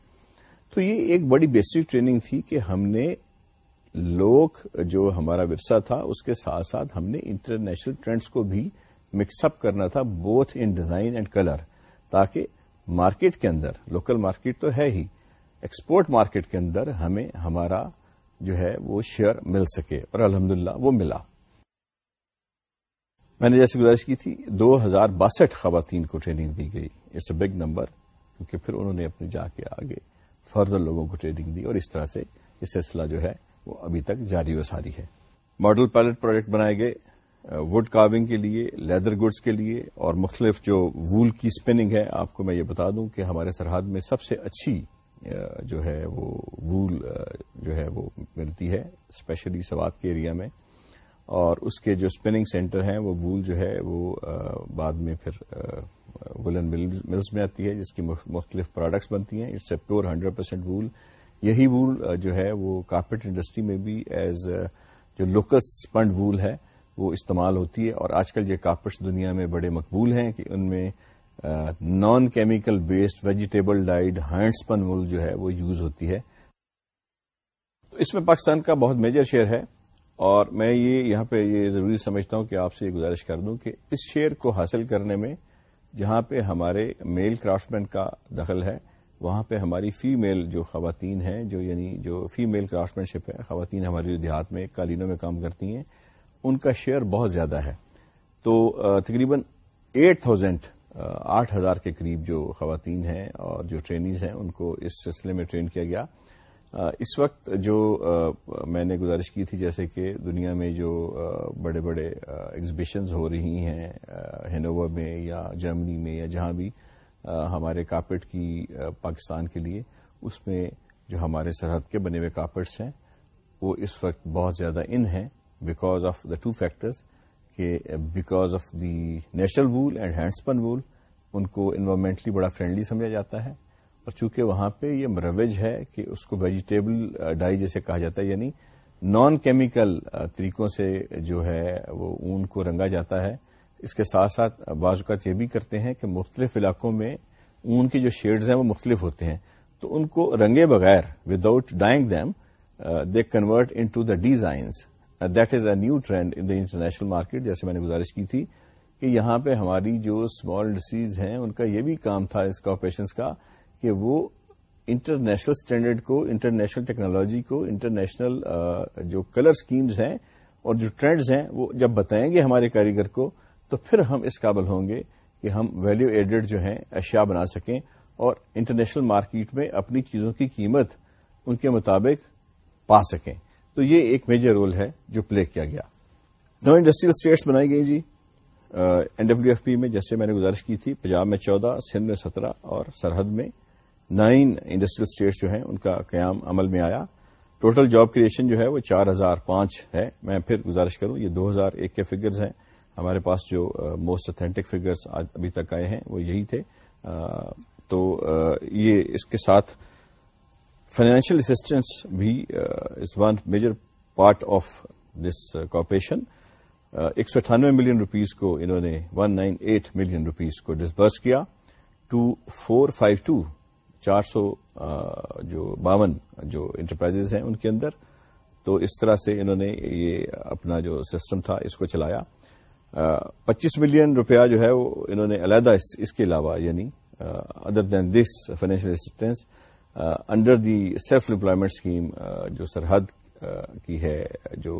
تو یہ ایک بڑی بیسک ٹریننگ تھی کہ ہم نے لوگ جو ہمارا ورثہ تھا، اس کے ساتھ ساتھ ہم نے انٹرنیشنل ٹرینڈس کو بھی مکس اپ کرنا تھا both in design and colour تاکہ مارکیٹ کے اندر لوکل مارکیٹ تو ہے ہی ایکسپورٹ مارکیٹ کے اندر ہمیں ہمارا جو ہے وہ شیئر مل سکے اور الحمدللہ وہ ملا۔ میں نے جیسے گزارش کی تھی، دو ہزار باسٹھ خواتین کو ٹریننگ دی گئی۔ اٹس اے بگ نمبر کیونکہ پھر انہوں نے اپنے جا کے آگے فردر لوگوں کو ٹریننگ دی، اور اس طرح سے یہ سلسلہ جو ہے، وہ ابھی تک جاری و ساری ہے۔ ماڈل پائلٹ پروجیکٹ بنائے گئے وڈ کارونگ کے لیے لیدر گڈس کے لیے، اور مختلف جو وول کی اسپننگ ہے، آپ کو میں یہ بتا دوں کہ ہمارے سرحد میں سب سے اچھی جو ہے وہ وول جو ہے وہ ملتی ہے اسپیشلی سوات کے ایریا میں۔ اور اس کے جو اسپننگ سینٹر ہیں، وہ وول جو ہے، وہ بعد میں پھر ولن ملز میں آتی ہے، جس کی مختلف پروڈکٹس بنتی ہیں۔ It's a pure hundred percent wool یہی وول جو ہے، وہ کارپیٹ انڈسٹری میں بھی ایز جو لوکل اسپنڈ وول ہے، وہ استعمال ہوتی ہے۔ اور آج کل یہ کارپٹس دنیا میں بڑے مقبول ہیں کہ ان میں non chemical based vegetable dyed hand spun wool جو ہے، وہ یوز ہوتی ہے۔ تو اس میں پاکستان کا بہت میجر شیئر ہے۔ اور میں یہ یہاں پہ یہ ضروری سمجھتا ہوں کہ آپ سے یہ گزارش کر دوں کہ اس شیئر کو حاصل کرنے میں جہاں پہ ہمارے میل کرافٹمین کا دخل ہے، وہاں پہ ہماری فی میل جو خواتین ہیں، جو یعنی جو فی میل کرافٹ مین شپ ہے، خواتین ہماری جو دیہات میں، قالینوں میں کام کرتی ہیں، ان کا شیئر بہت زیادہ ہے۔ تو تقریباً ایٹ تھاؤزینڈ آٹھ ہزار کے قریب جو خواتین ہیں اور جو ٹرینیز ہیں، ان کو اس سلسلے میں ٹرین کیا گیا۔ اس وقت جو میں نے گزارش کی تھی جیسے کہ دنیا میں جو بڑے بڑے ایگزیبیشنز ہو رہی ہیں ہینووا میں یا جرمنی میں یا جہاں بھی ہمارے کارپیٹ کی پاکستان کے لیے، اس میں جو ہمارے سرحد کے بنے ہوئے کارپیٹس ہیں، وہ اس وقت بہت زیادہ ان ہیں because of the two factors کہ because of the national wool and handspun wool ان کو انوائرمنٹلی بڑا فرینڈلی سمجھا جاتا ہے اور چونکہ وہاں پہ یہ مروج ہے کہ اس کو ویجیٹیبل ڈائی جیسے کہا جاتا ہے یعنی نان کیمیکل طریقوں سے جو ہے وہ اون کو رنگا جاتا ہے۔ اس کے ساتھ ساتھ بعض اوقات یہ بھی کرتے ہیں کہ مختلف علاقوں میں اون کے جو شیڈز ہیں وہ مختلف ہوتے ہیں۔ تو ان کو رنگے بغیر without dyeing them they convert into the designs that is a new trend in the international market جیسے میں نے گزارش کی تھی کہ یہاں پہ ہماری جو اسمال ڈسیز ہیں، ان کا یہ بھی کام تھا اس کا آپریشنس کا کہ وہ انٹرنیشنل اسٹینڈرڈ کو، انٹرنیشنل ٹیکنالوجی کو، انٹرنیشنل جو کلر اسکیمز ہیں اور جو ٹرینڈز ہیں، وہ جب بتائیں گے ہمارے کاریگر کو، تو پھر ہم اس قابل ہوں گے کہ ہم ویلو ایڈڈ جو ہیں، اشیاء بنا سکیں اور انٹرنیشنل مارکیٹ میں اپنی چیزوں کی قیمت ان کے مطابق پا سکیں۔ تو یہ ایک میجر رول ہے جو پلے کیا گیا۔ نو انڈسٹریل اسٹیٹس بنائی گئی جی۔ این ڈبلو ایف پی میں جیسے میں نے گزارش کی تھی، پنجاب میں چودہ، سندھ میں سترہ اور سرحد میں نائن انڈسٹریل اسٹیٹس جو ہیں، ان کا قیام عمل میں آیا۔ ٹوٹل جاب کریشن جو ہے وہ چار ہزار پانچ ہے۔ میں پھر گزارش کروں، یہ دو ہزار ایک کے فگرز ہیں۔ ہمارے پاس جو موسٹ اتھینٹک فگرس ابھی تک آئے ہیں، وہ یہی تھے۔ تو یہ اس کے ساتھ فائنینشیل اسسٹینس بھی is one major part of this corporation ایک سو اٹھانوے ملین روپیز کو انہوں نے one nine eight million rupees کو ڈسبرس کیا۔ ٹو فور فائیو ٹو چار سو جو باون جو انٹرپرائز ہیں ان کے اندر، تو اس طرح سے انہوں نے یہ اپنا جو سسٹم تھا، اس کو چلایا۔ پچیس ملین روپیہ جو ہے وہ انہوں نے علیحدہ اس کے علاوہ یعنی other than this financial assistance under the self employment scheme جو سرحد کی ہے، جو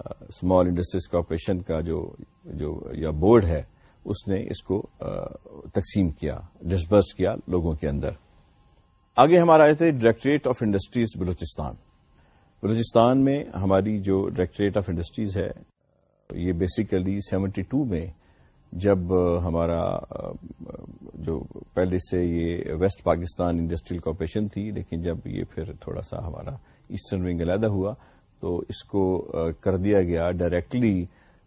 اسمال انڈسٹریز کارپوریشن کا جو جو، یا بورڈ ہے، اس نے اس کو تقسیم کیا ڈسبرس کیا لوگوں کے اندر۔ آگے ہمارا آئے تھے directorate of industries Balochistan. Balochistan میں ہماری جو ڈائریکٹریٹ آف انڈسٹریز ہے، یہ بیسیکلی سیونٹی ٹو میں جب ہمارا، جو پہلے سے یہ ویسٹ پاکستان انڈسٹریل کارپوریشن تھی، لیکن جب یہ پھر تھوڑا سا ہمارا ایسٹرن ونگ علیحدہ ہوا، تو اس کو کر دیا گیا directly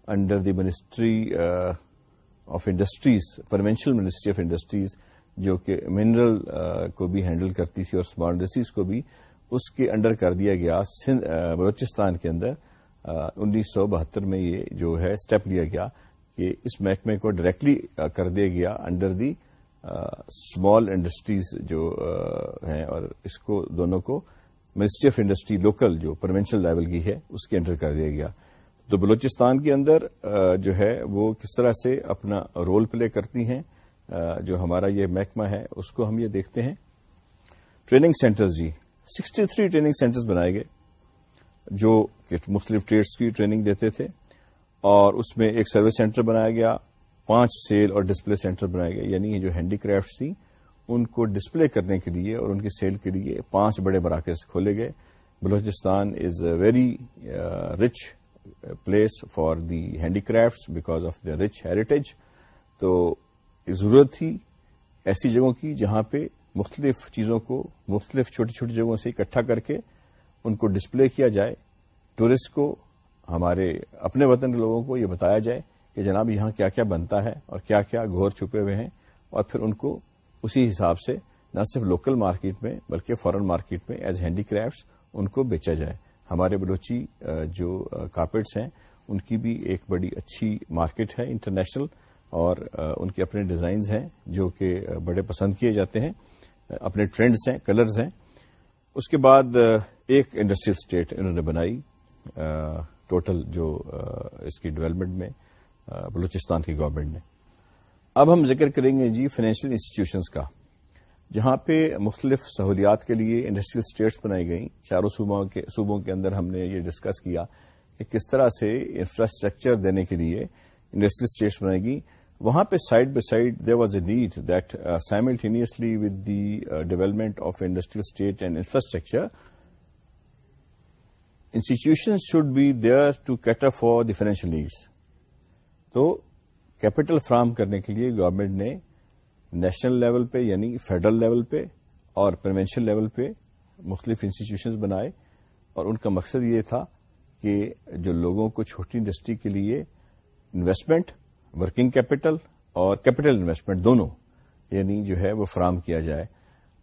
under the ministry of industries provincial ministry of industries جو کہ منرل کو بھی ہینڈل کرتی تھی اور اسمال انڈسٹریز کو بھی اس کے انڈر کر دیا گیا بلوچستان کے اندر انیس سو بہتر میں یہ جو ہے اسٹیپ لیا گیا کہ اس محکمے کو ڈائریکٹلی کر دیا گیا انڈر دی اسمال انڈسٹریز جو ہیں اور اس کو دونوں کو منسٹری آف انڈسٹری لوکل جو پروینشل لیول کی ہے، اس کے انڈر کر دیا گیا۔ تو بلوچستان کے اندر جو ہے وہ کس طرح سے اپنا رول پلے کرتی ہیں؟ جو ہمارا یہ محکمہ ہے، اس کو ہم یہ دیکھتے ہیں۔ ٹریننگ سینٹرز جی سکسٹی تھری ٹریننگ سینٹرز بنائے گئے، جو مختلف ٹریڈس کی ٹریننگ دیتے تھے۔ اور اس میں ایک سروس سینٹر بنایا گیا، پانچ سیل اور ڈسپلے سینٹر بنائے گئے۔ یعنی یہ جو ہینڈی کرافٹ تھی ان کو ڈسپلے کرنے کے لیے اور ان کی سیل کے لیے پانچ بڑے مراکز کھولے گئے۔ Balochistan is a very rich place for the handicrafts because of the rich heritage تو ضرورت تھی ایسی جگہوں کی جہاں پہ مختلف چیزوں کو، مختلف چھوٹی چھوٹی جگہوں سے اکٹھا کر کے ان کو ڈسپلے کیا جائے ٹورسٹ کو، ہمارے اپنے وطن کے لوگوں کو یہ بتایا جائے کہ جناب یہاں کیا کیا بنتا ہے اور کیا کیا گھور چھپے ہوئے ہیں اور پھر ان کو اسی حساب سے نہ صرف لوکل مارکیٹ میں بلکہ فورن مارکیٹ میں ایز ہینڈی کرافٹس ان کو بیچا جائے۔ ہمارے بلوچی جو کارپیٹس ہیں، ان کی بھی ایک بڑی اچھی مارکیٹ ہے انٹرنیشنل اور ان کے اپنے ڈیزائنز ہیں جو کہ بڑے پسند کیے جاتے ہیں اپنے ٹرینڈز ہیں، کلرز ہیں۔ اس کے بعد ایک انڈسٹریل اسٹیٹ انہوں نے بنائی ٹوٹل جو اس کی ڈیولپمنٹ میں بلوچستان کی گورنمنٹ نے۔ اب ہم ذکر کریں گے جی فائنینشیل انسٹیٹیوشنز کا، جہاں پہ مختلف سہولیات کے لیے انڈسٹریل اسٹیٹس بنائی گئیں۔ چاروں صوبوں کے اندر ہم نے یہ ڈسکس کیا کہ کس طرح سے انفراسٹرکچر دینے کے لیے انڈسٹریل اسٹیٹس بنائی گئی وہاں پہ side by side there was a need that simultaneously with the development of industrial estate and infrastructure institution should be there to cater for the financial needs تو کیپٹل فراہم کرنے کے لیے گورنمنٹ نے نیشنل لیول پہ یعنی فیڈرل لیول پہ اور پروینشل لیول پہ مختلف انسٹیٹیوشنز بنائے اور ان کا مقصد یہ تھا کہ جو لوگوں کو چھوٹی انڈسٹری کے لیے انویسٹمنٹ ورکنگ کیپٹل اور کیپٹل انویسٹمنٹ دونوں یعنی جو ہے وہ فراہم کیا جائے۔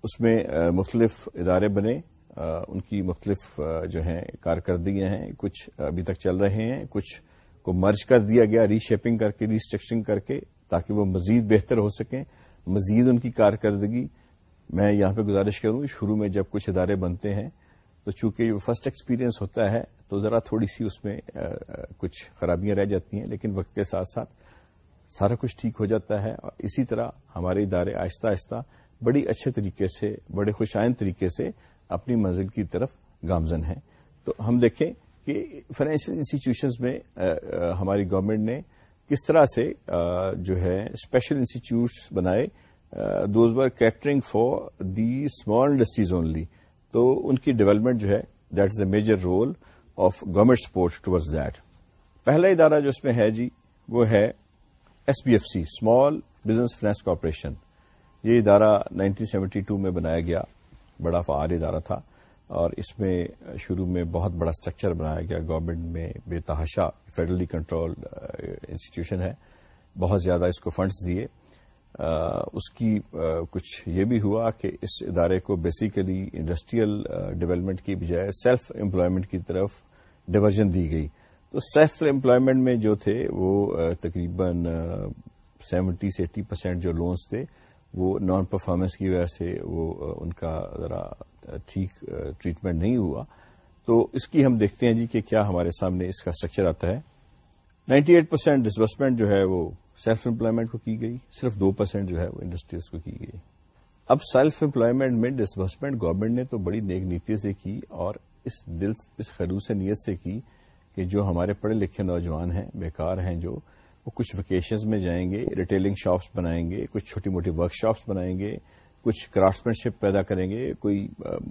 اس میں مختلف ادارے بنے ان کی مختلف جو ہیں کارکردگیاں ہیں، کچھ ابھی تک چل رہے ہیں، کچھ کو مرج کر دیا گیا، ری شیپنگ کر کے ریسٹرکچرنگ کر کے، تاکہ وہ مزید بہتر ہو سکیں، مزید ان کی کارکردگی۔ میں یہاں پہ گزارش کروں، شروع میں جب کچھ ادارے بنتے ہیں، تو چونکہ فرسٹ ایکسپیرینس ہوتا ہے، تو ذرا تھوڑی سی اس میں کچھ خرابیاں رہ جاتی ہیں، لیکن وقت کے ساتھ ساتھ سارا کچھ ٹھیک ہو جاتا ہے اور اسی طرح ہمارے ادارے آہستہ آہستہ بڑی اچھے طریقے سے، بڑے خوشائن طریقے سے اپنی منزل کی طرف گامزن ہیں۔ تو ہم دیکھیں کہ فائنینشیل انسٹیٹیوشنز میں ہماری گورنمنٹ نے کس طرح سے جو ہے اسپیشل انسٹیٹیوٹس بنائے۔ Those were catering for the small industries only تو ان کی ڈیولپمنٹ جو ہے that is a major role of government support towards that پہلا ادارہ جو اس میں ہے جی وہ ہے S B F C small business finance corporation یہ ادارہ 1972 میں بنایا گیا. بڑا فعال ادارہ تھا اور اس میں شروع میں بہت بڑا اسٹرکچر بنایا گیا. گورنمنٹ میں بے تحاشا فیڈرلی کنٹرول انسٹیٹیوشن ہے. بہت زیادہ اس کو فنڈز دیے. Uh, اس کی uh, کچھ یہ بھی ہوا کہ اس ادارے کو بیسیکلی انڈسٹریل ڈیولپمنٹ کی بجائے سیلف امپلائمنٹ کی طرف ڈیورژن دی گئی. تو سیلف امپلائمنٹ میں جو تھے وہ تقریباً سیونٹی سے ایٹی پرسینٹ جو لونز تھے وہ نان پرفارمنس کی وجہ سے وہ ان کا ذرا ٹھیک ٹریٹمنٹ نہیں ہوا۔ تو اس کی ہم دیکھتے ہیں جی کہ کیا ہمارے سامنے اس کا اسٹرکچر آتا ہے۔ نائنٹی ایٹ پرسینٹ ڈسبرسمنٹ جو ہے وہ سیلف امپلائمنٹ کو کی گئی، صرف دو پرسینٹ جو ہے وہ انڈسٹریز کو کی گئی۔ اب سیلف امپلائمنٹ میں ڈسبرسمنٹ گورنمنٹ نے تو بڑی نیک نیتی سے کی اور اس دل، اس خلوص نیت سے کی کہ جو ہمارے پڑھے لکھے نوجوان ہیں، بیکار ہیں جو، وہ کچھ ویکیشنز میں جائیں گے ریٹیلنگ شاپس بنائیں گے، کچھ چھوٹی موٹی ورک شاپس بنائیں گے، کچھ کرافٹ شپ پیدا کریں گے، کوئی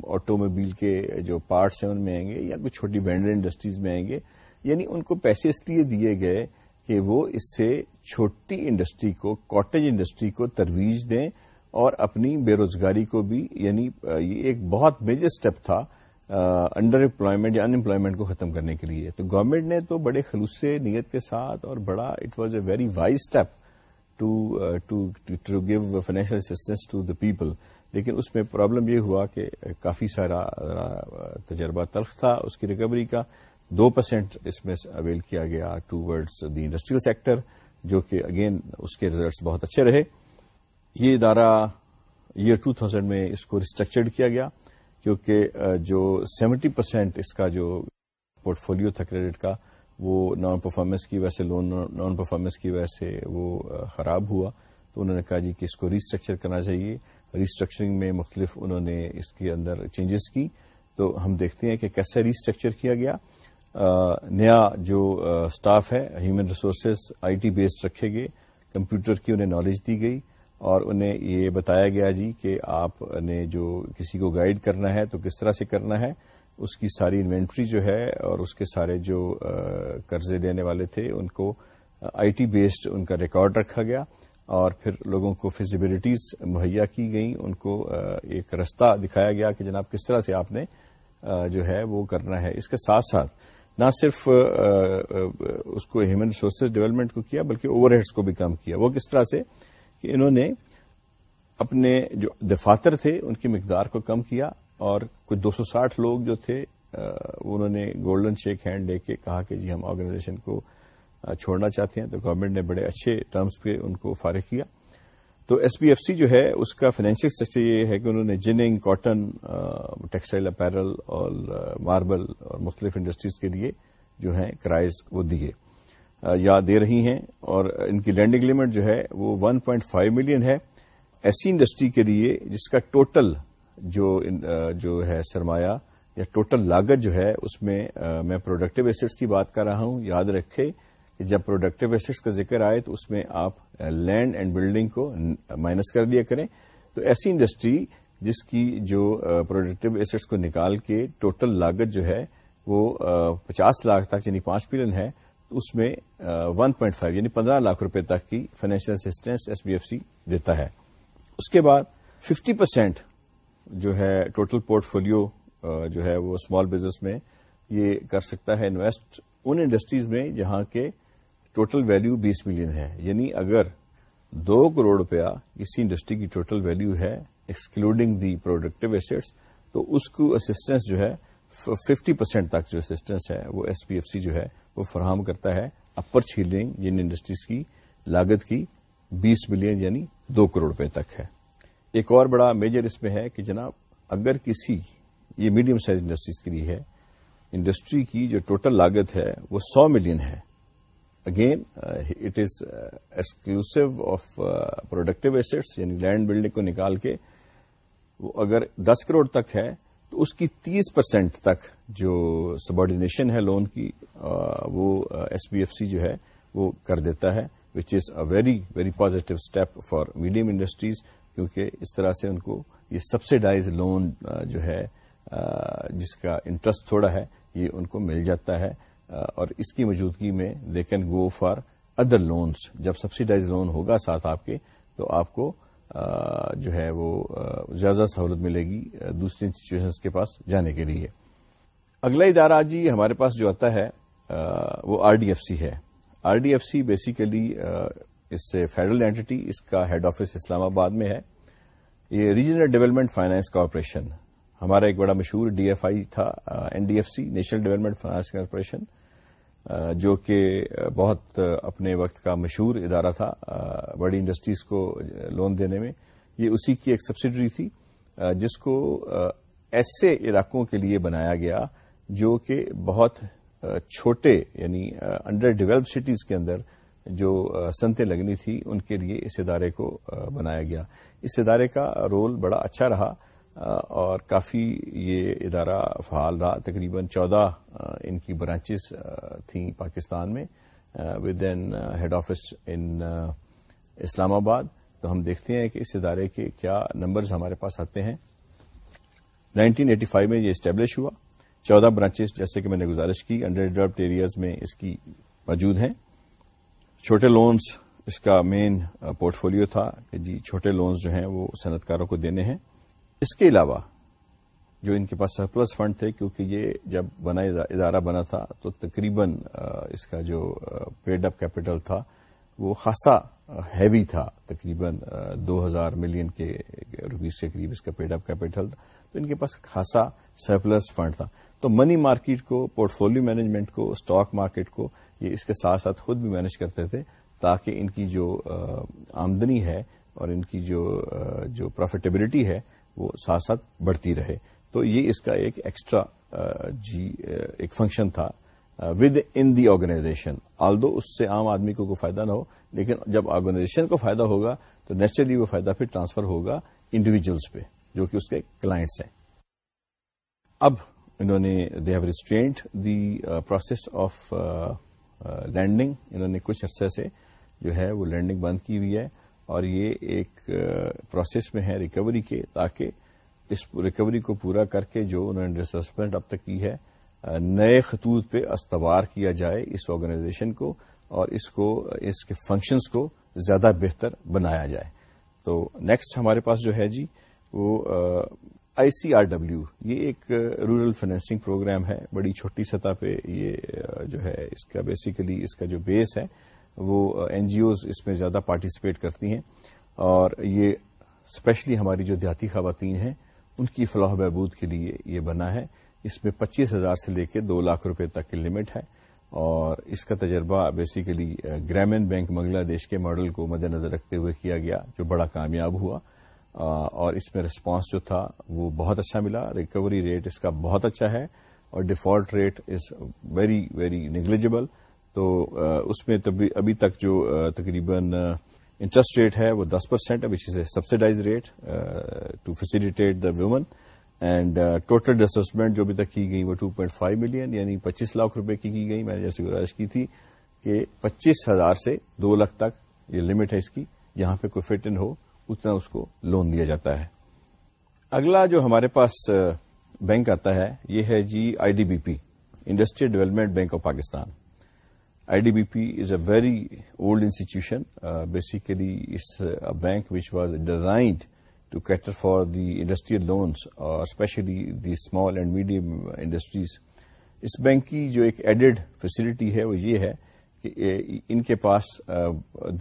آٹو موبائل کے جو پارٹس ہیں ان میں آئیں گے یا کچھ چھوٹی وینڈر انڈسٹریز میں آئیں گے۔ یعنی ان کو پیسے اس لیے دیے گئے کہ وہ اس سے چھوٹی انڈسٹری کو کاٹیج انڈسٹری کو ترویج دیں اور اپنی بے روزگاری کو بھی یعنی یہ ایک بہت میجر اسٹیپ تھا انڈر امپلائمنٹ یا ان امپلائمنٹ کو ختم کرنے کے لیے۔ تو گورنمنٹ نے تو بڑے خلوص نیت کے ساتھ اور بڑا it was a very wise step to give financial assistance to the people لیکن اس میں پرابلم یہ ہوا کہ کافی سارا تجربہ تلخ تھا اس کی ریکوری کا۔ دو پرسینٹ اس میں اویل کیا گیا towards the industrial sector جو کہ اگین اس کے ریزلٹس بہت اچھے رہے۔ یہ ادارہ ایئر ٹو تھاؤزینڈ میں اس کو ریسٹرکچرڈ کیا گیا۔ کیونکہ جو سیونٹی پرسینٹ اس کا جو پورٹ فولو تھا کریڈٹ کا، وہ نان پرفارمنس کی وجہ سے لون نان پرفارمنس کی وجہ سے وہ خراب ہوا۔ تو انہوں نے کہا جی کہ اس کو ریسٹرکچر کرنا چاہیے۔ ریسٹرکچرنگ میں مختلف انہوں نے اس کے اندر چینجز کی۔ تو ہم دیکھتے ہیں کہ کیسے ریسٹرکچر کیا گیا۔ نیا جو اسٹاف ہے human resources I T based رکھے گئے۔ کمپیوٹر کی انہیں نالج دی گئی۔ اور انہیں یہ بتایا گیا جی کہ آپ نے جو کسی کو گائیڈ کرنا ہے تو کس طرح سے کرنا ہے، اس کی ساری انوینٹری جو ہے اور اس کے سارے جو قرضے لینے والے تھے، ان کو آئی ٹی بیسڈ ان کا ریکارڈ رکھا گیا اور پھر لوگوں کو فیزیبلٹیز مہیا کی گئی ان کو ایک رستہ دکھایا گیا کہ جناب کس طرح سے آپ نے جو ہے وہ کرنا ہے۔ اس کے ساتھ ساتھ نہ صرف اس کو ہیومن ریسورسز ڈیولپمنٹ کو کیا بلکہ اوور ہیڈس کو بھی کم کیا۔ وہ کس طرح سے کہ انہوں نے اپنے جو دفاتر تھے، ان کی مقدار کو کم کیا اور کچھ دو سو ساٹھ لوگ جو تھے انہوں نے گولڈن شیک ہینڈ لے کے کہا کہ جی ہم آرگنائزیشن کو چھوڑنا چاہتے ہیں، تو گورنمنٹ نے بڑے اچھے ٹرمز پہ ان کو فارغ کیا۔ تو ایس بی ایف سی جو ہے، اس کا فائنینشیل اسٹرکچر یہ ہے کہ انہوں نے جننگ، کاٹن ٹیکسٹائل اپیرل اور ماربل اور مختلف انڈسٹریز کے لیے جو ہیں کرائز وہ دیے۔ یا دے رہی ہیں اور ان کی لینڈنگ لمٹ جو ہے وہ 1.5 پوائنٹ فائیو ملین ہے۔ ایسی انڈسٹری کے لیے جس کا ٹوٹل جو جو ہے سرمایہ یا ٹوٹل لاگت جو ہے، اس میں میں پروڈکٹیو ایسٹس کی بات کر رہا ہوں۔ یاد رکھے کہ جب پروڈکٹیو ایسٹس کا ذکر آئے تو اس میں آپ لینڈ اینڈ بلڈنگ کو مائنس کر دیا کریں۔ تو ایسی انڈسٹری جس کی جو پروڈکٹیو ایسٹس کو نکال کے ٹوٹل لاگت جو ہے وہ پچاس لاکھ تک یعنی پانچ ملین ہے اس میں ون پوائنٹ فائیو یعنی پندرہ لاکھ روپے تک کی financial assistance S B F C دیتا ہے۔ اس کے بعد ففٹی پرسینٹ جو ہے ٹوٹل پورٹ فولو جو ہے وہ اسمال بزنس میں یہ کر سکتا ہے انویسٹ ان انڈسٹریز میں جہاں کے ٹوٹل ویلو بیس ملین ہے۔ یعنی اگر دو کروڑ روپیہ کسی انڈسٹری کی ٹوٹل ویلو ہے ایکسکلوڈنگ دی پروڈکٹیو ایسٹس تو اس کو اسسٹینس جو ہے ففٹی پرسینٹ تک جو اسسٹینس ہے وہ ایس پی ایف سی جو ہے وہ فراہم کرتا ہے اپر چیلنگ جن انڈسٹریز کی لاگت کی بیس ملین یعنی دو کروڑ روپے تک ہے۔ ایک اور بڑا میجر اس میں ہے کہ جناب اگر کسی یہ میڈیم سائز انڈسٹریز کے لیے ہے انڈسٹری کی جو ٹوٹل لاگت ہے وہ سو ملین ہے۔ Again it is exclusive of productive assets یعنی لینڈ بلڈنگ کو نکال کے وہ اگر دس کروڑ تک ہے تو اس کی تیس پرسینٹ تک جو سبارڈینیشن ہے لون کی وہ ایس بی ایف سی جو ہے، وہ کر دیتا ہے which is a very very positive step for medium industries کیونکہ اس طرح سے ان کو یہ سبسڈائز لون جو ہے جس کا انٹرسٹ تھوڑا ہے، یہ ان کو مل جاتا ہے۔ اور اس کی موجودگی میں they can go for other loans جب سبسڈائز لون ہوگا ساتھ آپ کے، تو آپ کو جو ہے وہ زیادہ سہولت ملے گی دوسری انسٹیٹیوشنس کے پاس جانے کے لیے۔ اگلا ادارہ جی ہمارے پاس جو آتا ہے وہ آر ڈی ایف سی ہے۔ R D F C basically اس سے فیڈرل اینٹی اس کا ہیڈ آفس اسلام آباد میں ہے۔ یہ ریجنل ڈیولپمنٹ فائنانس کارپوریشن ہمارا ایک بڑا مشہور ڈی ایف آئی تھا N D F C national development finance corporation جو کہ بہت اپنے وقت کا مشہور ادارہ تھا بڑی انڈسٹریز کو لون دینے میں، یہ اسی کی ایک سبسڈری تھی جس کو ایسے علاقوں کے لیے بنایا گیا جو کہ بہت چھوٹے یعنی انڈر ڈیولپ سٹیز کے اندر جو سنتیں لگنی تھی، ان کے لیے اس ادارے کو بنایا گیا۔ اس ادارے کا رول بڑا اچھا رہا۔ اور کافی یہ ادارہ فعال رہا۔ تقریباً چودہ ان کی برانچز تھیں پاکستان میں with an head office in Islamabad. تو ہم دیکھتے ہیں کہ اس ادارے کے کیا نمبرز ہمارے پاس آتے ہیں۔ 1985 میں یہ اسٹیبلش ہوا۔ چودہ برانچز جیسے کہ میں نے گزارش کی انڈر ڈیولپڈ ایریاز میں اس کی موجود ہیں۔ چھوٹے لونز اس کا مین پورٹ فولو تھا کہ جی چھوٹے لونز جو ہیں وہ صنعت کاروں کو دینے ہیں۔ اس کے علاوہ جو ان کے پاس سرپلس فنڈ تھے، کیونکہ یہ جب بنا ادارہ بنا تھا، تو تقریباً اس کا جو پیڈ اپ کیپٹل تھا، وہ خاصا ہیوی تھا، تقریباً دو ہزار ملین کے روپیز کے قریب اس کا پیڈ اپ کیپٹل تھا۔ تو ان کے پاس خاصا سرپلس فنڈ تھا۔ تو منی مارکیٹ کو پورٹ فولو مینجمنٹ کو اسٹاک مارکیٹ کو، یہ اس کے ساتھ ساتھ خود بھی مینج کرتے تھے، تاکہ ان کی جو آمدنی ہے اور ان کی جو پروفیٹیبلٹی ہے وہ ساتھ ساتھ بڑھتی رہے۔ تو یہ اس کا ایک ایکسٹرا جی ایک فنکشن تھا with in the organization all دو اس سے عام آدمی کو کوئی فائدہ نہ ہو، لیکن جب آرگنائزیشن کو فائدہ ہوگا، تو نیچرلی وہ فائدہ پھر ٹرانسفر ہوگا انڈیویجلس پہ، جو کہ اس کے کلائنٹس ہیں۔ اب انہوں نے they have restraint the process of lending انہوں نے کچھ عرصے سے جو ہے وہ لینڈنگ بند کی ہوئی ہے۔ اور یہ ایک پروسیس میں ہے ریکوری کے، تاکہ اس ریکوری کو پورا کر کے جو انہوں نے ڈسسمنٹ اب تک کی ہے نئے خطوط پہ استوار کیا جائے اس آرگنائزیشن کو اور اس کو، اس کے فنکشنز کو زیادہ بہتر بنایا جائے۔ تو نیکسٹ ہمارے پاس جو ہے جی وہ آئی سی آر ڈبلو یہ ایک رورل فائنینسنگ پروگرام ہے، بڑی چھوٹی سطح پہ یہ جو ہے اس کا بیسیکلی اس کا جو بیس ہے وہ این جی اوز اس میں زیادہ پارٹیسپیٹ کرتی ہیں اور یہ اسپیشلی ہماری جو دیہاتی خواتین ہیں، ان کی فلاح بہبود کے لیے یہ بنا ہے۔ اس میں پچیس ہزار سے لے کے دو لاکھ روپے تک کی لمٹ ہے اور اس کا تجربہ بیسیکلی گرامین بینک بنگلہ دیش کے ماڈل کو مد نظر رکھتے ہوئے کیا گیا، جو بڑا کامیاب ہوا۔ اور اس میں رسپانس جو تھا، وہ بہت اچھا ملا۔ ریکوری ریٹ اس کا بہت اچھا ہے اور default rate is very very negligible تو اس میں ابھی تک جو تقریباً انٹرسٹ ریٹ ہے وہ دس پرسینٹ ہے which is a subsidise rate to facilitate the women and total disbursement جو ابھی تک کی گئی وہ ٹو پوائنٹ فائیو ملین یعنی پچیس لاکھ روپے کی کی گئی۔ میں نے جیسے گزارش کی تھی کہ پچیس ہزار سے دو لاکھ تک یہ لمٹ ہے اس کی، جہاں پہ کوئی فٹ ان ہو، اتنا اس کو لون دیا جاتا ہے۔ اگلا جو ہمارے پاس بینک آتا ہے، یہ ہے جی I D B P industrial development bank of Pakistan I D B P is a very old institution basically it's bank which was designed to cater for the industrial loans اور especially the small and medium industries اس بینک کی جو ایک ایڈڈ فیسلٹی ہے وہ یہ ہے کہ ان کے پاس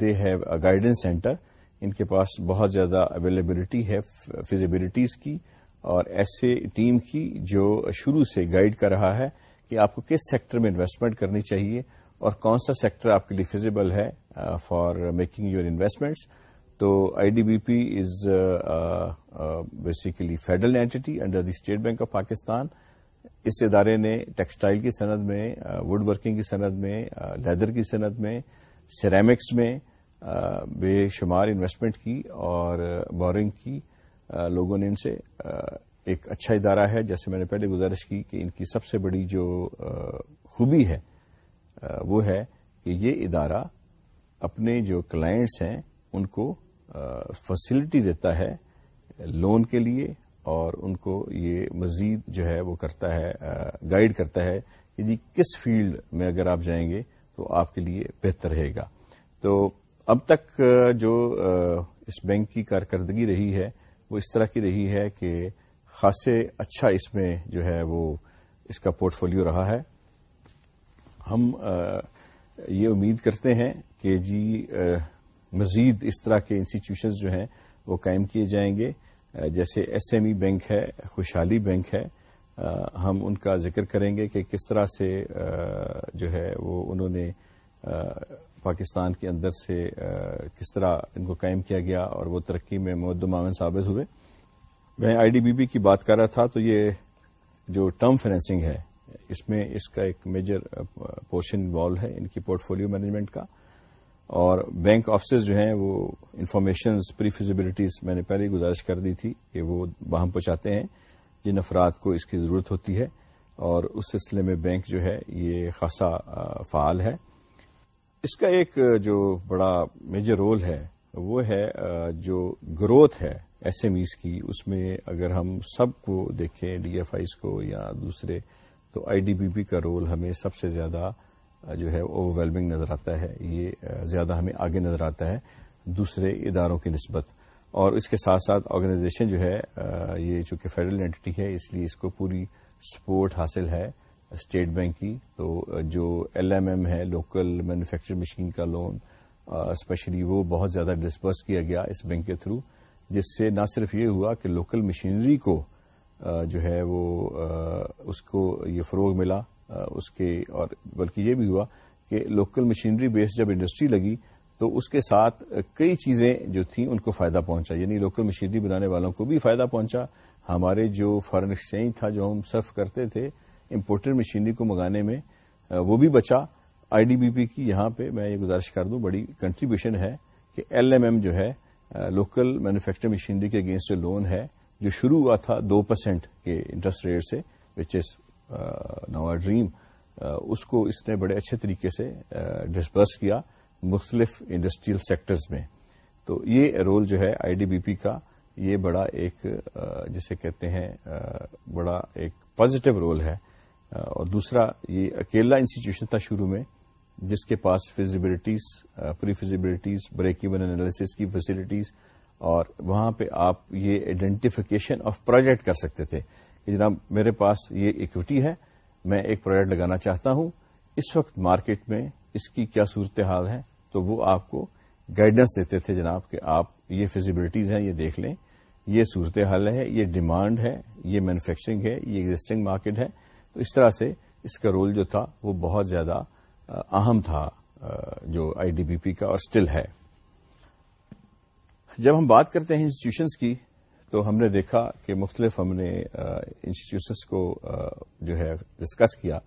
they have a guidance centre ان کے پاس بہت زیادہ اویلیبلٹی ہے فیزیبلٹیز کی اور ایسے ٹیم کی جو شروع سے گائیڈ کر رہا ہے کہ آپ کو کس سیکٹر میں انویسٹمنٹ کرنی چاہیے اور کون سا سیکٹر آپ کے لیے فیزیبل ہے فار میکنگ یور انویسٹمنٹس تو I D B P is basically federal entity under the state bank of Pakistan اس ادارے نے ٹیکسٹائل کی صنعت میں وڈ ورکنگ کی صنعت میں لیدر کی صنعت میں سیرامکس میں بے شمار انویسٹمنٹ کی اور بورنگ کی لوگوں نے ان سے ایک اچھا ادارہ ہے۔ جیسے میں نے پہلے گزارش کی کہ ان کی سب سے بڑی جو خوبی ہے وہ ہے کہ یہ ادارہ اپنے جو کلائنٹس ہیں، ان کو فیسلٹی دیتا ہے لون کے لیے اور ان کو یہ مزید جو ہے وہ کرتا ہے گائیڈ کرتا ہے کہ جی کس فیلڈ میں اگر آپ جائیں گے تو آپ کے لیے بہتر رہے گا۔ تو اب تک جو اس بینک کی کارکردگی رہی ہے، وہ اس طرح کی رہی ہے کہ خاصے اچھا اس میں جو ہے وہ اس کا پورٹ فولیو رہا ہے۔ ہم یہ امید کرتے ہیں کہ جی مزید اس طرح کے انسٹیٹیوشنز جو ہیں وہ قائم کیے جائیں گے۔ جیسے ایس ایم ای بینک ہے، خوشحالی بینک ہے۔ ہم ان کا ذکر کریں گے کہ کس طرح سے جو ہے وہ انہوں نے پاکستان کے اندر سے کس طرح ان کو قائم کیا گیا اور وہ ترقی میں مد معاون ثابت ہوئے۔ میں آئی ڈی بی بی کی بات کر رہا تھا تو یہ جو ٹرم فائنینسنگ ہے اس میں اس کا ایک میجر پورشن انوالو ہے ان کی پورٹ فولیو مینجمنٹ کا اور بینک آفیسز جو ہیں وہ انفارمیشن پری فیزیبلٹیز میں نے پہلے گزارش کر دی تھی کہ وہ باہم پہنچاتے ہیں، جن افراد کو اس کی ضرورت ہوتی ہے اور اس سلسلے میں بینک جو ہے یہ خاصا uh, فعال ہے۔ اس کا ایک uh, جو بڑا میجر رول ہے وہ ہے uh, جو گروتھ ہے ایس ایم ایز کی، اس میں اگر ہم سب کو دیکھیں ڈی ایف آئیز کو یا دوسرے تو آئی ڈی بی پی کا رول ہمیں سب سے زیادہ جو ہے اوور ویلمنگ نظر آتا ہے، یہ زیادہ ہمیں آگے نظر آتا ہے دوسرے اداروں کی نسبت۔ اور اس کے ساتھ ساتھ آرگنائزیشن جو ہے یہ چونکہ فیڈرل اینٹی ہے، اس لیے اس کو پوری سپورٹ حاصل ہے اسٹیٹ بینک کی۔ تو جو ایل ایم ایم ہے لوکل مینوفیکچر مشین کا لون اسپیشلی وہ بہت زیادہ ڈسپرس کیا گیا اس بینک کے تھرو جس سے نہ صرف یہ ہوا کہ لوکل مشینری کو جو ہے وہ اس کو یہ فروغ ملا اس کے، اور بلکہ یہ بھی ہوا کہ لوکل مشینری بیس جب انڈسٹری لگی تو اس کے ساتھ کئی چیزیں جو تھیں ان کو فائدہ پہنچا یعنی لوکل مشینری بنانے والوں کو بھی فائدہ پہنچا۔ ہمارے جو فارن ایکسچینج تھا جو ہم صرف کرتے تھے امپورٹڈ مشینری کو منگانے میں وہ بھی بچا۔ آئی ڈی بی پی کی یہاں پہ میں یہ گزارش کر دوں، بڑی کنٹریبیوشن ہے کہ ایل ایم ایم جو ہے لوکل مینوفیکچر مشینری کے اگینسٹ لون ہے جو شروع ہوا تھا دو پرسینٹ کے انٹرسٹ ریٹ سے وچ از نوا ڈریم اس کو اس نے بڑے اچھے طریقے سے ڈسپرس کیا مختلف انڈسٹریل سیکٹرز میں۔ تو یہ رول جو ہے آئی ڈی بی پی کا، یہ بڑا ایک جسے کہتے ہیں بڑا ایک پازیٹو رول ہے۔ اور دوسرا، یہ اکیلا انسٹیٹیوشن تھا شروع میں، جس کے پاس feasibilities pre feasibilities break even analysis کی فیسلٹیز اور وہاں پہ آپ یہ آئیڈینٹیفیکیشن آف پروجیکٹ کر سکتے تھے کہ جناب میرے پاس یہ اکوٹی ہے، میں ایک پروجیکٹ لگانا چاہتا ہوں، اس وقت مارکیٹ میں اس کی کیا صورتحال ہے؟ تو وہ آپ کو گائیڈنس دیتے تھے جناب کہ آپ یہ فیزیبلٹیز ہیں، یہ دیکھ لیں۔ یہ صورت حال ہے، یہ ڈیمانڈ ہے، یہ مینوفیکچرنگ ہے، یہ ایگزٹنگ مارکیٹ ہے۔ تو اس طرح سے اس کا رول جو تھا وہ بہت زیادہ اہم تھا جو آئی ڈی بی پی کا اور اسٹل ہے۔ جب ہم بات کرتے ہیں انسٹیٹیوشنس کی، تو ہم نے دیکھا کہ مختلف ہم نے انسٹیٹیوشنس کو جو ہے ڈسکس کیا۔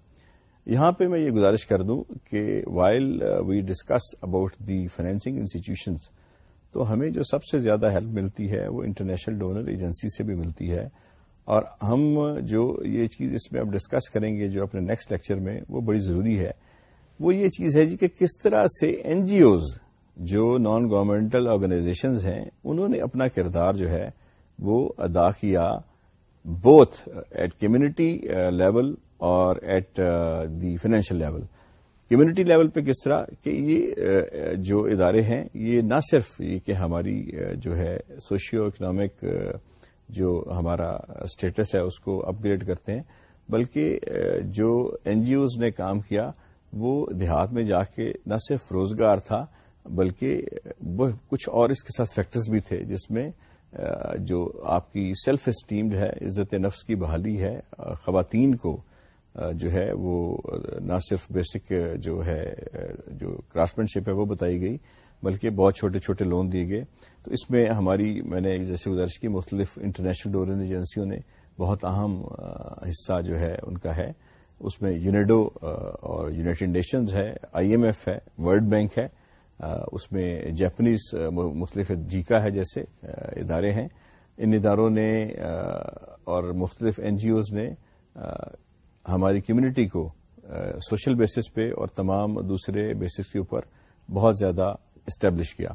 یہاں پہ میں یہ گزارش کر دوں کہ while we discuss about the financing institutions تو ہمیں جو سب سے زیادہ ہیلپ ملتی ہے وہ انٹرنیشنل ڈونر ایجنسی سے بھی ملتی ہے۔ اور ہم جو یہ چیز اس میں اب ڈسکس کریں گے، جو اپنے نیکسٹ لیکچر میں، وہ بڑی ضروری ہے۔ وہ یہ چیز ہے جی کہ کس طرح سے این جی اوز جو نان گورنمنٹل آرگنائزیشنز ہیں، انہوں نے اپنا کردار جو ہے وہ ادا کیا بوتھ ایٹ کمیونٹی لیول اور at the financial level community level پہ کس طرح کہ یہ uh, uh, جو ادارے ہیں، یہ نہ صرف یہ کہ ہماری uh, جو ہے سوشیو اکنامک جو ہمارا اسٹیٹس ہے، اس کو اپ گریڈ کرتے ہیں، بلکہ جو این جی اوز نے کام کیا، وہ دیہات میں جا کے نہ صرف روزگار تھا بلکہ کچھ اور اس کے ساتھ فیکٹرز بھی تھے جس میں جو آپ کی سیلف اسٹیمڈ ہے، عزت نفس کی بحالی ہے خواتین کو جو ہے وہ نہ صرف بیسک جو ہے جو کرافٹ شپ ہے وہ بتائی گئی، بلکہ بہت چھوٹے چھوٹے لون دیے گئے۔ تو اس میں ہماری، میں نے جیسے گزارش کی، مختلف انٹرنیشنل ڈورن ایجنسیوں نے بہت اہم حصہ جو ہے ان کا ہے۔ اس میں یونیڈو اور یونائٹڈ نیشنز ہے آئی ایم ایف ہے ورلڈ بینک ہے۔ اس میں جیپنیز مختلف جیکا ہے جیسے ادارے ہیں۔ ان اداروں نے اور مختلف این جی اوز نے ہماری کمیونٹی کو سوشل بیسس پہ اور تمام دوسرے بیسس کے اوپر بہت زیادہ اسٹیبلش کیا۔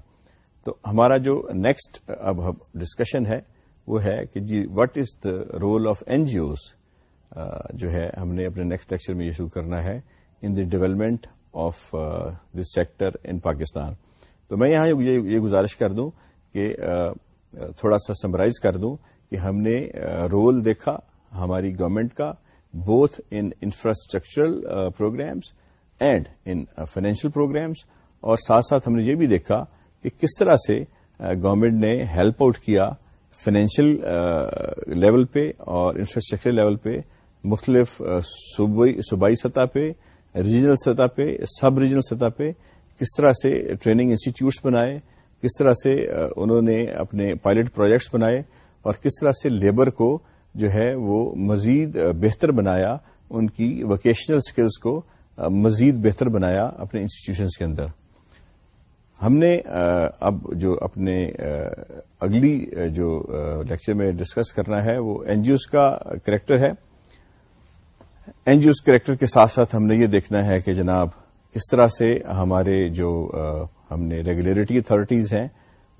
تو ہمارا جو نیکسٹ اب ڈسکشن ہے، وہ ہے کہ جی what is the role of N G Os جو ہے، ہم نے اپنے نیکسٹ لیکچر میں یہ شروع کرنا ہے۔ In the development of this sector in Pakistan تو میں یہاں یہ گزارش کر دوں کہ uh, uh, تھوڑا سا سمرائز کر دوں کہ ہم نے uh, رول دیکھا ہماری گورنمنٹ کا both in infrastructural programmes and in financial programmes اور ساتھ ساتھ ہم نے یہ بھی دیکھا کہ کس طرح سے گورنمنٹ نے ہیلپ آؤٹ کیا فائنینشیل لیول پہ اور انفراسٹرکچر لیول پہ مختلف صوبائی سطح پہ ریجنل سطح پہ، سب ریجنل سطح پہ کس طرح سے ٹریننگ انسٹیٹیوٹس بنائے، کس طرح سے انہوں نے اپنے پائلٹ پروجیکٹس بنائے اور کس طرح سے لیبر کو جو ہے وہ مزید بہتر بنایا، ان کی ووکیشنل اسکلس کو مزید بہتر بنایا اپنے انسٹیٹیوشنس کے اندر۔ ہم نے اب جو اپنے اگلی جو لیکچر میں ڈسکس کرنا ہے وہ این جی اوز کا کریکٹر ہے۔ این جی اوز کریکٹر کے ساتھ ساتھ ہم نے یہ دیکھنا ہے کہ جناب کس طرح سے ہمارے جو ہم نے ریگولیٹری اتارٹیز ہیں،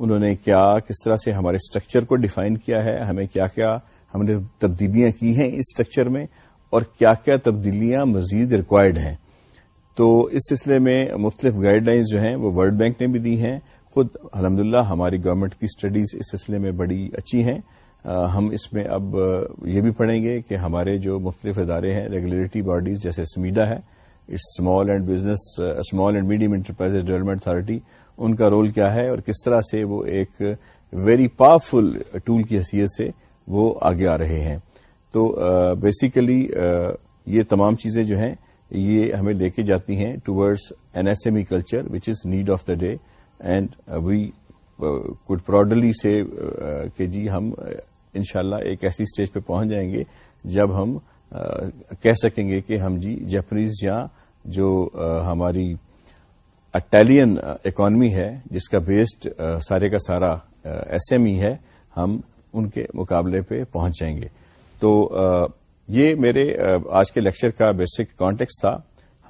انہوں نے کیا، کس طرح سے ہمارے اسٹرکچر کو ڈیفائن کیا ہے، ہمیں کیا کیا ہم نے تبدیلیاں کی ہیں اس اسٹرکچر میں، اور کیا کیا تبدیلیاں مزید ریکوائرڈ ہیں۔ تو اس سلسلے میں مختلف گائیڈ لائنز جو ہیں وہ ورلڈ بینک نے بھی دی ہیں۔ خود الحمد ہماری گورنمنٹ کی اسٹڈیز اس سلسلے میں بڑی اچھی ہیں۔ ہم اس میں اب یہ بھی پڑھیں گے کہ ہمارے جو مختلف ادارے ہیں ریگولیٹری باڈیز جیسے سمیڈا ہے small and business small and medium enterprise development authority ان کا رول کیا ہے اور کس طرح سے وہ ایک ویری پاورفل ٹول کی حیثیت سے وہ آگے آ رہے ہیں۔ تو بیسیکلی یہ تمام چیزیں جو ہیں، یہ ہمیں لے کے جاتی ہیں towards N S M E culture which is need of the day and we could proudly say کہ جی ہم انشاءاللہ ایک ایسی اسٹیج پہ پہنچ جائیں گے جب ہم کہہ سکیں گے کہ ہم جی جیپنیز یا جو ہماری اٹیلین اکانمی ہے، جس کا بیسڈ سارے کا سارا ایس ایم ای ہے، ہم ان کے مقابلے پہ پہنچ جائیں گے۔ تو یہ میرے آج کے لیکچر کا بیسک کانٹیکس تھا۔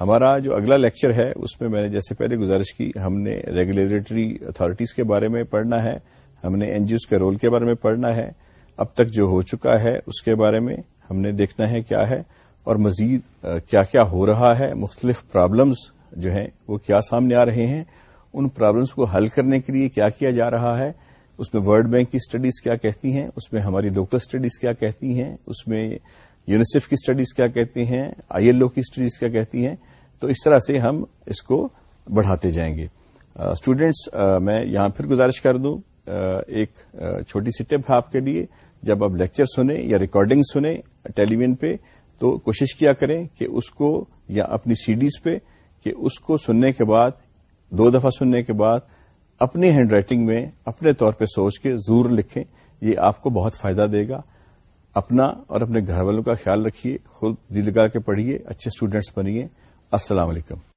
ہمارا جو اگلا لیکچر ہے، اس میں میں نے جیسے پہلے گزارش کی، ہم نے ریگولیٹری اتارٹیز کے بارے میں پڑھنا ہے، ہم نے این جی اوز کے رول کے بارے میں پڑھنا ہے۔ اب تک جو ہو چکا ہے، اس کے بارے میں ہم نے دیکھنا ہے کیا ہے اور مزید کیا کیا ہو رہا ہے۔ مختلف پرابلمز جو ہیں، وہ کیا سامنے آ رہے ہیں۔ ان پرابلمس کو حل کرنے کے لیے کیا کیا جا رہا ہے؟ اس میں ورلڈ بینک کی اسٹڈیز کیا کہتی ہیں؟ اس میں ہماری لوکل اسٹڈیز کیا کہتی ہیں؟ اس میں یونیسیف کی اسٹڈیز کیا کہتی ہیں؟ آئی ایل او کی اسٹڈیز کیا کہتی ہیں؟ تو اس طرح سے ہم اس کو بڑھاتے جائیں گے۔ اسٹوڈینٹس میں یہاں پھر گزارش کر دوں۔ ایک چھوٹی سی ٹپ ہے آپ کے لیے۔ جب آپ لیکچر سنیں یا ریکارڈنگ سنیں ٹیلی ویژن پہ، تو کوشش کیا کریں کہ اس کو یا اپنی سی ڈیز پہ کہ اس کو سننے کے بعد، دو دفعہ سننے کے بعد اپنی ہینڈ رائٹنگ میں اپنے طور پہ سوچ کے ضرور لکھیں۔ یہ آپ کو بہت فائدہ دے گا۔ اپنا اور اپنے گھر والوں کا خیال رکھیے، خود دل لگا کے پڑھیے، اچھے اسٹوڈینٹس بنیے۔ السلام علیکم۔